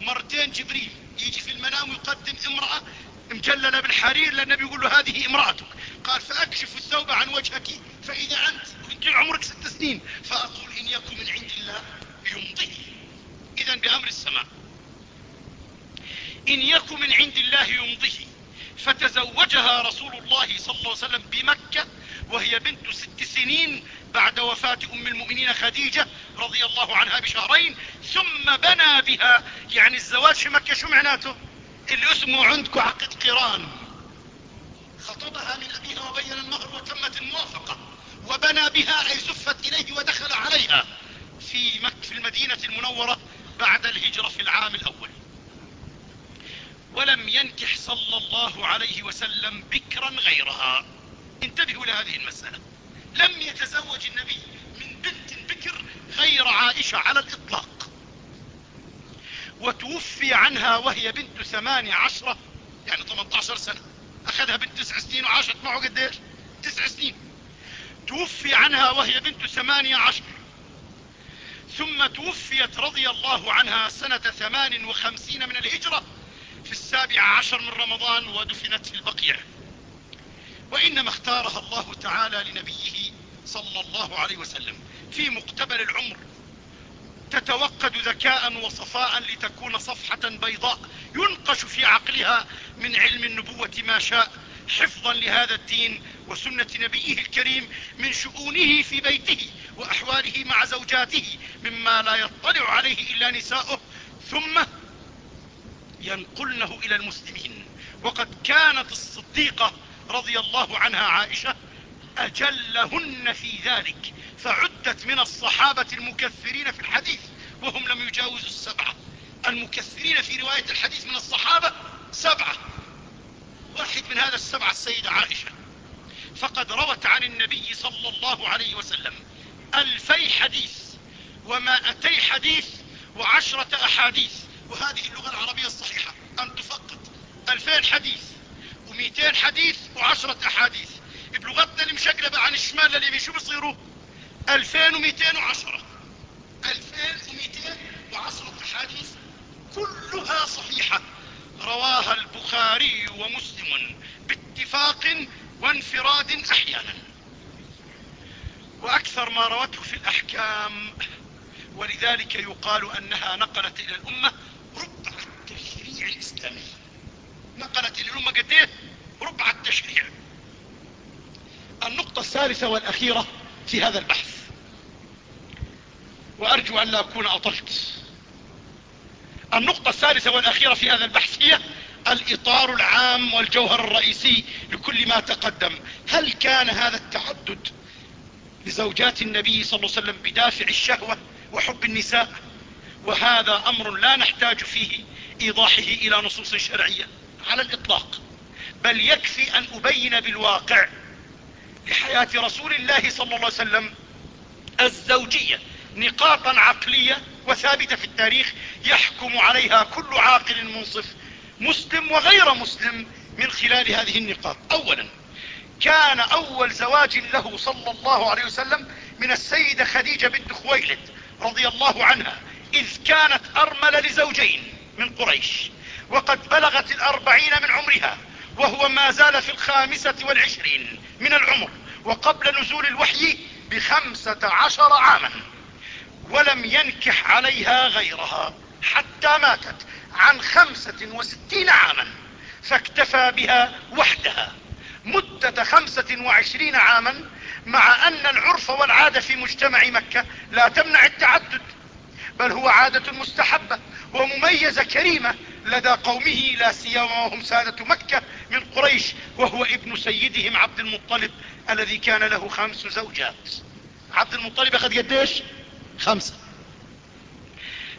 مرتين جبريل يجي في المنام ويقدم امرأة مجللة بالحرير للنبي يقول له هذه امرأتك. قال فأكشف الثوب عن وجهك فإذا أنت انت عمرك ست سنين فأقول إن يك من عند الله يمضيه اذا بأمر السماء. إن يك من عند الله يمضيه فتزوجها رسول الله صلى الله عليه وسلم بمكة وهي بنت ست سنين بعد وفاة أم المؤمنين خديجة رضي الله عنها بشهرين ثم بنى بها. يعني الزواج في مكة شو معناته؟ اللي اسمه عندكم عقد قران. خطبها من ابيها وبين المهر وتمت الموافقة وبنى بها أي زفت إليه ودخل عليها في مكة في المدينة المنورة بعد الهجرة في العام الأول. ولم ينكح صلى الله عليه وسلم بكرا غيرها. انتبهوا لهذه المسألة. لم يتزوج النبي من بنت بكر غير عائشة على الإطلاق. وتوفي عنها وهي بنت ثمان عشرة يعني 18 سنة. أخذها بنت تسع سنين وعاشت معه قديش؟ تسع سنين. توفي عنها وهي بنت ثمانية عشر. ثم توفيت رضي الله عنها سنة ثمان وخمسين من الهجرة في السابع عشر من رمضان ودفنت في البقيع. وإنما اختارها الله تعالى لنبيه صلى الله عليه وسلم. في مقتبل العمر تتوقد ذكاء وصفاء لتكون صفحة بيضاء ينقش في عقلها من علم النبوة ما شاء حفظا لهذا الدين وسنة نبيه الكريم من شؤونه في بيته وأحواله مع زوجاته مما لا يطلع عليه إلا نساؤه. ثم ينقلنه إلى المسلمين. وقد كانت الصديقة رضي الله عنها عائشة أجلهن في ذلك فعدت من الصحابة المكثرين في الحديث وهم لم يجاوزوا السبعة. المكثرين في رواية الحديث من الصحابة سبعة. واحد من هذا السبعة السيدة عائشة. فقد روت عن النبي صلى الله عليه وسلم ألفي حديث ومائتي حديث وعشرة أحاديث. وهذه اللغة العربية الصحيحة. أن تفقد الفين حديث ومئتين حديث وعشرة أحاديث. بلغتنا المشقلبة عن الشمال لليمين. شو بصيروا؟ ألفين ومئتين وعشرة. ألفين ومئتين وعشرة أحاديث كلها صحيحة. رواها البخاري ومسلم باتفاق وانفراد أحيانا. وأكثر ما روته في الأحكام ولذلك يقال أنها نقلت إلى الأمة ربع التشريع الإسلامي. نقلت إلى الامة قد إيه ربع التشريع. النقطة الثالثة والأخيرة في هذا البحث. وأرجو أن لا أكون اطلت النقطة الثالثة والأخيرة في هذا البحث هي الإطار العام والجوهر الرئيسي لكل ما تقدم. هل كان هذا التعدد لزوجات النبي صلى الله عليه وسلم بدافع الشهوة وحب النساء؟ وهذا أمر لا نحتاج فيه إيضاحه إلى نصوص شرعية. على الإطلاق بل يكفي أن أبين بالواقع لحياة رسول الله صلى الله عليه وسلم الزوجية. نقاطا عقلية وثابتة في التاريخ يحكم عليها كل عاقل منصف مسلم وغير مسلم من خلال هذه النقاط. اولا كان أول زواج له صلى الله عليه وسلم من السيدة خديجة بنت خويلد رضي الله عنها إذ كانت ارمل لزوجين من قريش. وقد بلغت الأربعين من عمرها وهو ما زال في الخامسة والعشرين من العمر وقبل نزول الوحي بخمسة عشر عاما ولم ينكح عليها غيرها حتى ماتت عن خمسة وستين عاما فاكتفى بها وحدها. مدة خمسة وعشرين عاما مع أن العرف والعادة في مجتمع مكة لا تمنع التعدد بل هو عادة مستحبة ومميزة كريمة لدى قومه لا سيما وهم سادة مكة من قريش وهو ابن سيدهم عبد المطلب الذي كان له خمس زوجات. عبد المطلب أخذ قديش خمسة.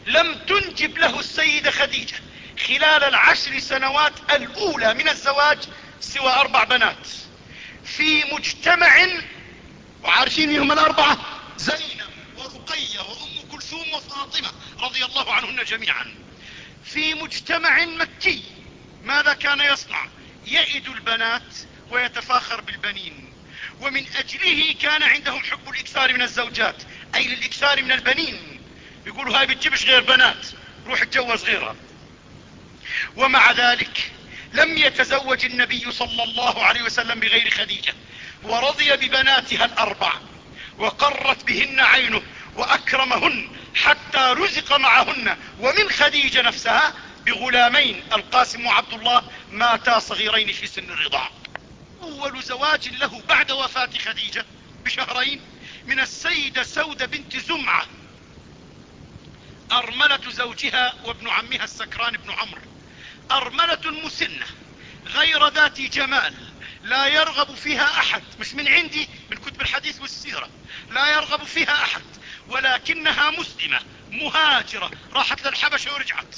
لم تنجب له السيدة خديجة خلال العشر سنوات الأولى من الزواج سوى أربع بنات. في مجتمع وعارفين هم الأربعة؟ زينب ورقية وأم كلثوم وفاطمة رضي الله عنهن جميعا. في مجتمع مكي. ماذا كان يصنع؟ يئد البنات ويتفاخر بالبنين. ومن أجله كان عندهم حب الإكثار من الزوجات أي للإكثار من البنين. يقولوا هاي بتجيبش غير بنات روح اتجوز غيرها. ومع ذلك لم يتزوج النبي صلى الله عليه وسلم بغير خديجة. ورضي ببناتها الأربع وقرت بهن عينه وأكرمهن حتى رزق معهن. ومن خديجة نفسها بغلامين القاسم وعبد الله ماتا صغيرين في سن الرضاع. أول زواج له بعد وفاة خديجة بشهرين من السيدة سودة بنت زمعة أرملة زوجها وابن عمها السكران بن عمرو. أرملة مسنة غير ذات جمال لا يرغب فيها أحد. مش من عندي؟ من كتب الحديث والسيرة. لا يرغب فيها أحد. ولكنها مسلمة مهاجرة راحت للحبشة ورجعت.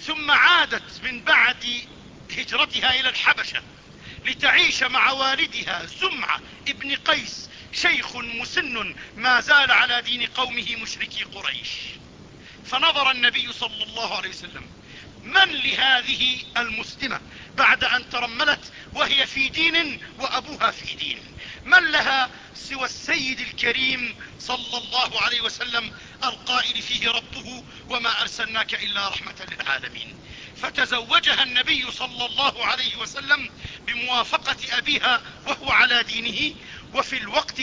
ثم عادت من بعد هجرتها إلى الحبشة لتعيش مع والدها زمعة ابن قيس شيخ مسن ما زال على دين قومه مشركي قريش. فنظر النبي صلى الله عليه وسلم من لهذه المسلمة بعد أن ترملت وهي في دين وأبوها في دين؟ من لها سوى السيد الكريم صلى الله عليه وسلم القائل فيه ربه وما أرسلناك إلا رحمة للعالمين؟ فتزوجها النبي صلى الله عليه وسلم بموافقة أبيها وهو على دينه وفي الوقت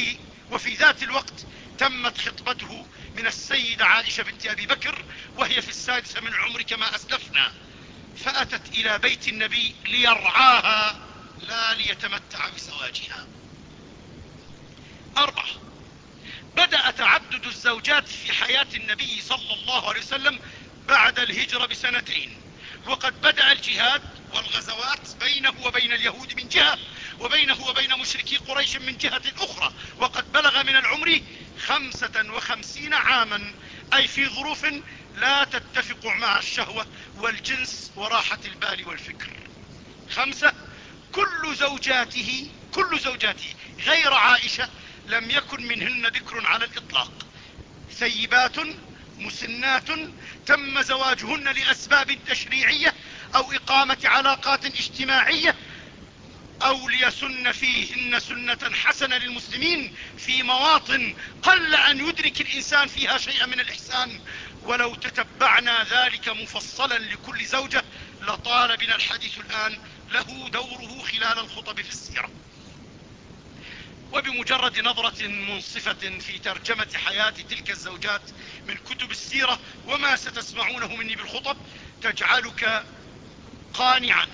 وفي ذات الوقت تمت خطبته من السيدة عائشة بنت أبي بكر وهي في السادسة من العمر كما أسلفنا. فأتت إلى بيت النبي ليرعاها لا ليتمتع بزواجها. أربعة. بدأ تعدد الزوجات في حياة النبي صلى الله عليه وسلم بعد الهجرة بسنتين. وقد بدأ الجهاد والغزوات بينه وبين اليهود من جهة وبينه وبين مشركي قريش من جهة أخرى. وقد بلغ من العمر خمسة وخمسين عاما أي في ظروف لا تتفق مع الشهوة والجنس وراحة البال والفكر. خمسة كل زوجاته كل زوجاته غير عائشة لم يكن منهن ذكر على الإطلاق. ثيبات مسنات تم زواجهن لأسباب تشريعية أو إقامة علاقات اجتماعية أو ليسن فيهن سنة حسنة للمسلمين في مواطن قل أن يدرك الإنسان فيها شيئا من الإحسان. ولو تتبعنا ذلك مفصلا لكل زوجة لطال بنا الحديث الآن. له دوره خلال الخطب في السيرة. وبمجرد نظرة منصفة في ترجمة حياة تلك الزوجات من كتب السيرة وما ستسمعونه مني بالخطب تجعلك قانعا.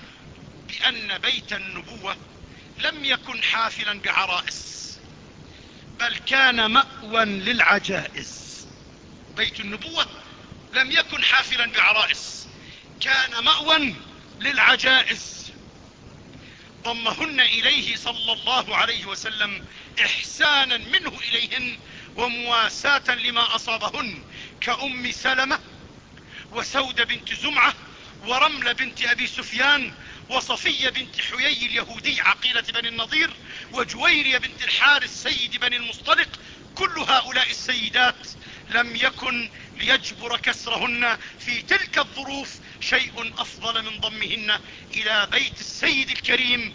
بأن بيت النبوة لم يكن حافلا بعرائس بل كان مأوى للعجائز. بيت النبوة لم يكن حافلا بعرائس كان مأوى للعجائز. ضمهن إليه صلى الله عليه وسلم إحسانا منه إليهن ومواساة لما أصابهن كأم سلمة وسود بنت زمعة ورمل بنت أبي سفيان وصفية بنت حيي اليهودي عقيلة بني النضير وجويرية بنت الحارث سيد بني المصطلق. كل هؤلاء السيدات لم يكن ليجبر كسرهن في تلك الظروف شيء أفضل من ضمهن إلى بيت السيد الكريم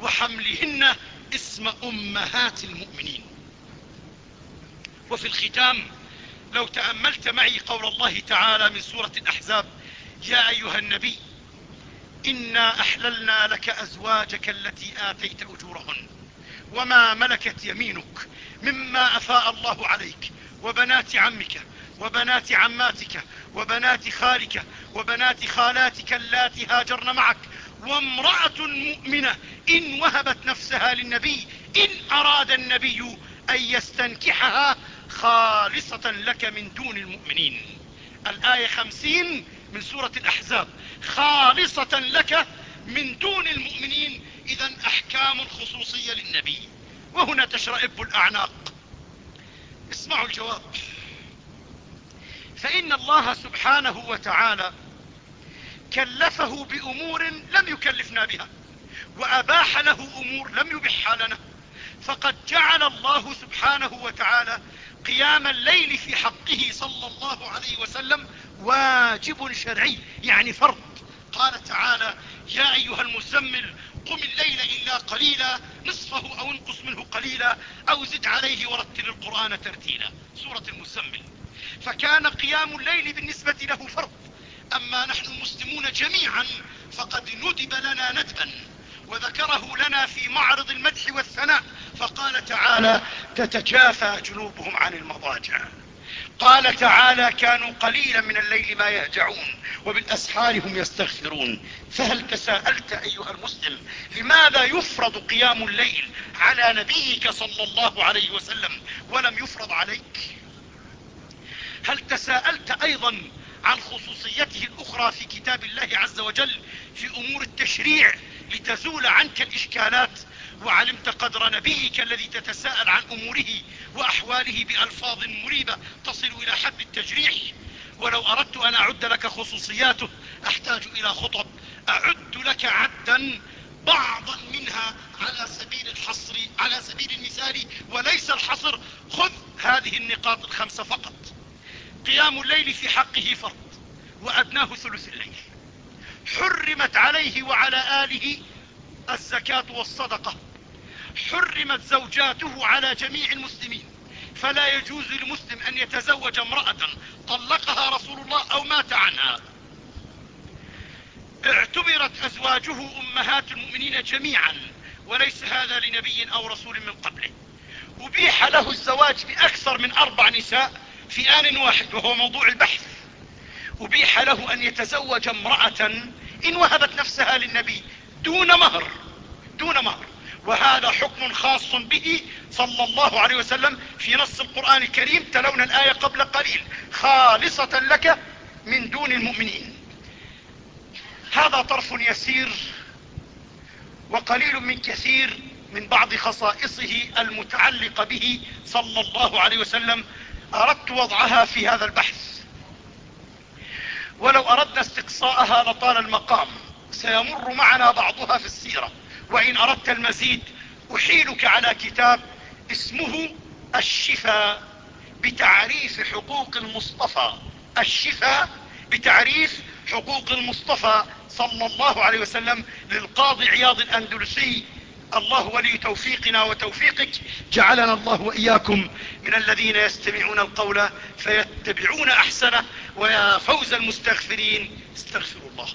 وحملهن اسم أمهات المؤمنين. وفي الختام لو تأملت معي قول الله تعالى من سورة الأحزاب يا أيها النبي إنا أحللنا لك أزواجك التي آتيت أجورهن. وما ملكت يمينك مما أفاء الله عليك. وبنات عمك وبنات عماتك وبنات خالك وبنات خالاتك اللاتي هاجرن معك. وامرأة مؤمنة إن وهبت نفسها للنبي إن أراد النبي أن يستنكحها خالصة لك من دون المؤمنين. الآية خمسين من سورة الأحزاب. خالصة لك من دون المؤمنين إذا أحكام خصوصية للنبي. وهنا تشرئب الأعناق. اسمعوا الجواب. فإن الله سبحانه وتعالى كلفه بأمور لم يكلفنا بها وأباح له أمور لم يبحها لنا. فقد جعل الله سبحانه وتعالى قيام الليل في حقه صلى الله عليه وسلم واجب شرعي يعني فرض. قال تعالى يا أيها المزمل قم الليل إلا قليلا نصفه أو انقص منه قليلا أو زد عليه ورتل القرآن ترتيلا. سورة المزمل. فكان قيام الليل بالنسبة له فرض. أما نحن المسلمون جميعا فقد ندب لنا ندبا وذكره لنا في معرض المدح والثناء فقال تعالى تتجافى جنوبهم عن المضاجع. قال تعالى كانوا قليلا من الليل ما يهجعون وبالأسحار هم يستغفرون. فهل تساءلت أيها المسلم لماذا يفرض قيام الليل على نبيك صلى الله عليه وسلم ولم يفرض عليك؟ هل تساءلت أيضا عن خصوصيته الأخرى في كتاب الله عز وجل في أمور التشريع لتزول عنك الإشكالات وعلمت قدر نبيك الذي تتساءل عن أموره وأحواله بألفاظ مريبة تصل إلى حد التجريح. ولو أردت أن أعد لك خصوصياته أحتاج إلى خطب. أعد لك عدا بعضا منها على سبيل الحصر على سبيل المثال وليس الحصر. خذ هذه النقاط الخمسة فقط. قيام الليل في حقه فرض وأدناه ثلث الليل. حرمت عليه وعلى آله الزكاة والصدقة. حرمت زوجاته على جميع المسلمين. فلا يجوز للمسلم أن يتزوج امرأة طلقها رسول الله أو مات عنها. اعتبرت أزواجه أمهات المؤمنين جميعا وليس هذا لنبي أو رسول من قبله. أبيح له الزواج بأكثر من أربع نساء في آن واحد وهو موضوع البحث. أبيح له أن يتزوج امرأة إن وهبت نفسها للنبي دون مهر دون مهر. وهذا حكم خاص به صلى الله عليه وسلم في نص القرآن الكريم تلون الآية قبل قليل خالصة لك من دون المؤمنين. هذا طرف يسير وقليل من كثير من بعض خصائصه المتعلقة به صلى الله عليه وسلم. أردت وضعها في هذا البحث. ولو أردنا استقصاءها لطال المقام سيمر معنا بعضها في السيرة. وإن أردت المزيد أحيلك على كتاب اسمه الشفاء بتعريف حقوق المصطفى. الشفاء بتعريف حقوق المصطفى صلى الله عليه وسلم للقاضي عياض الأندلسي. الله ولي توفيقنا وتوفيقك. جعلنا الله وإياكم من الذين يستمعون القول فيتبعون أحسنه ويا فوز المستغفرين. استغفروا الله.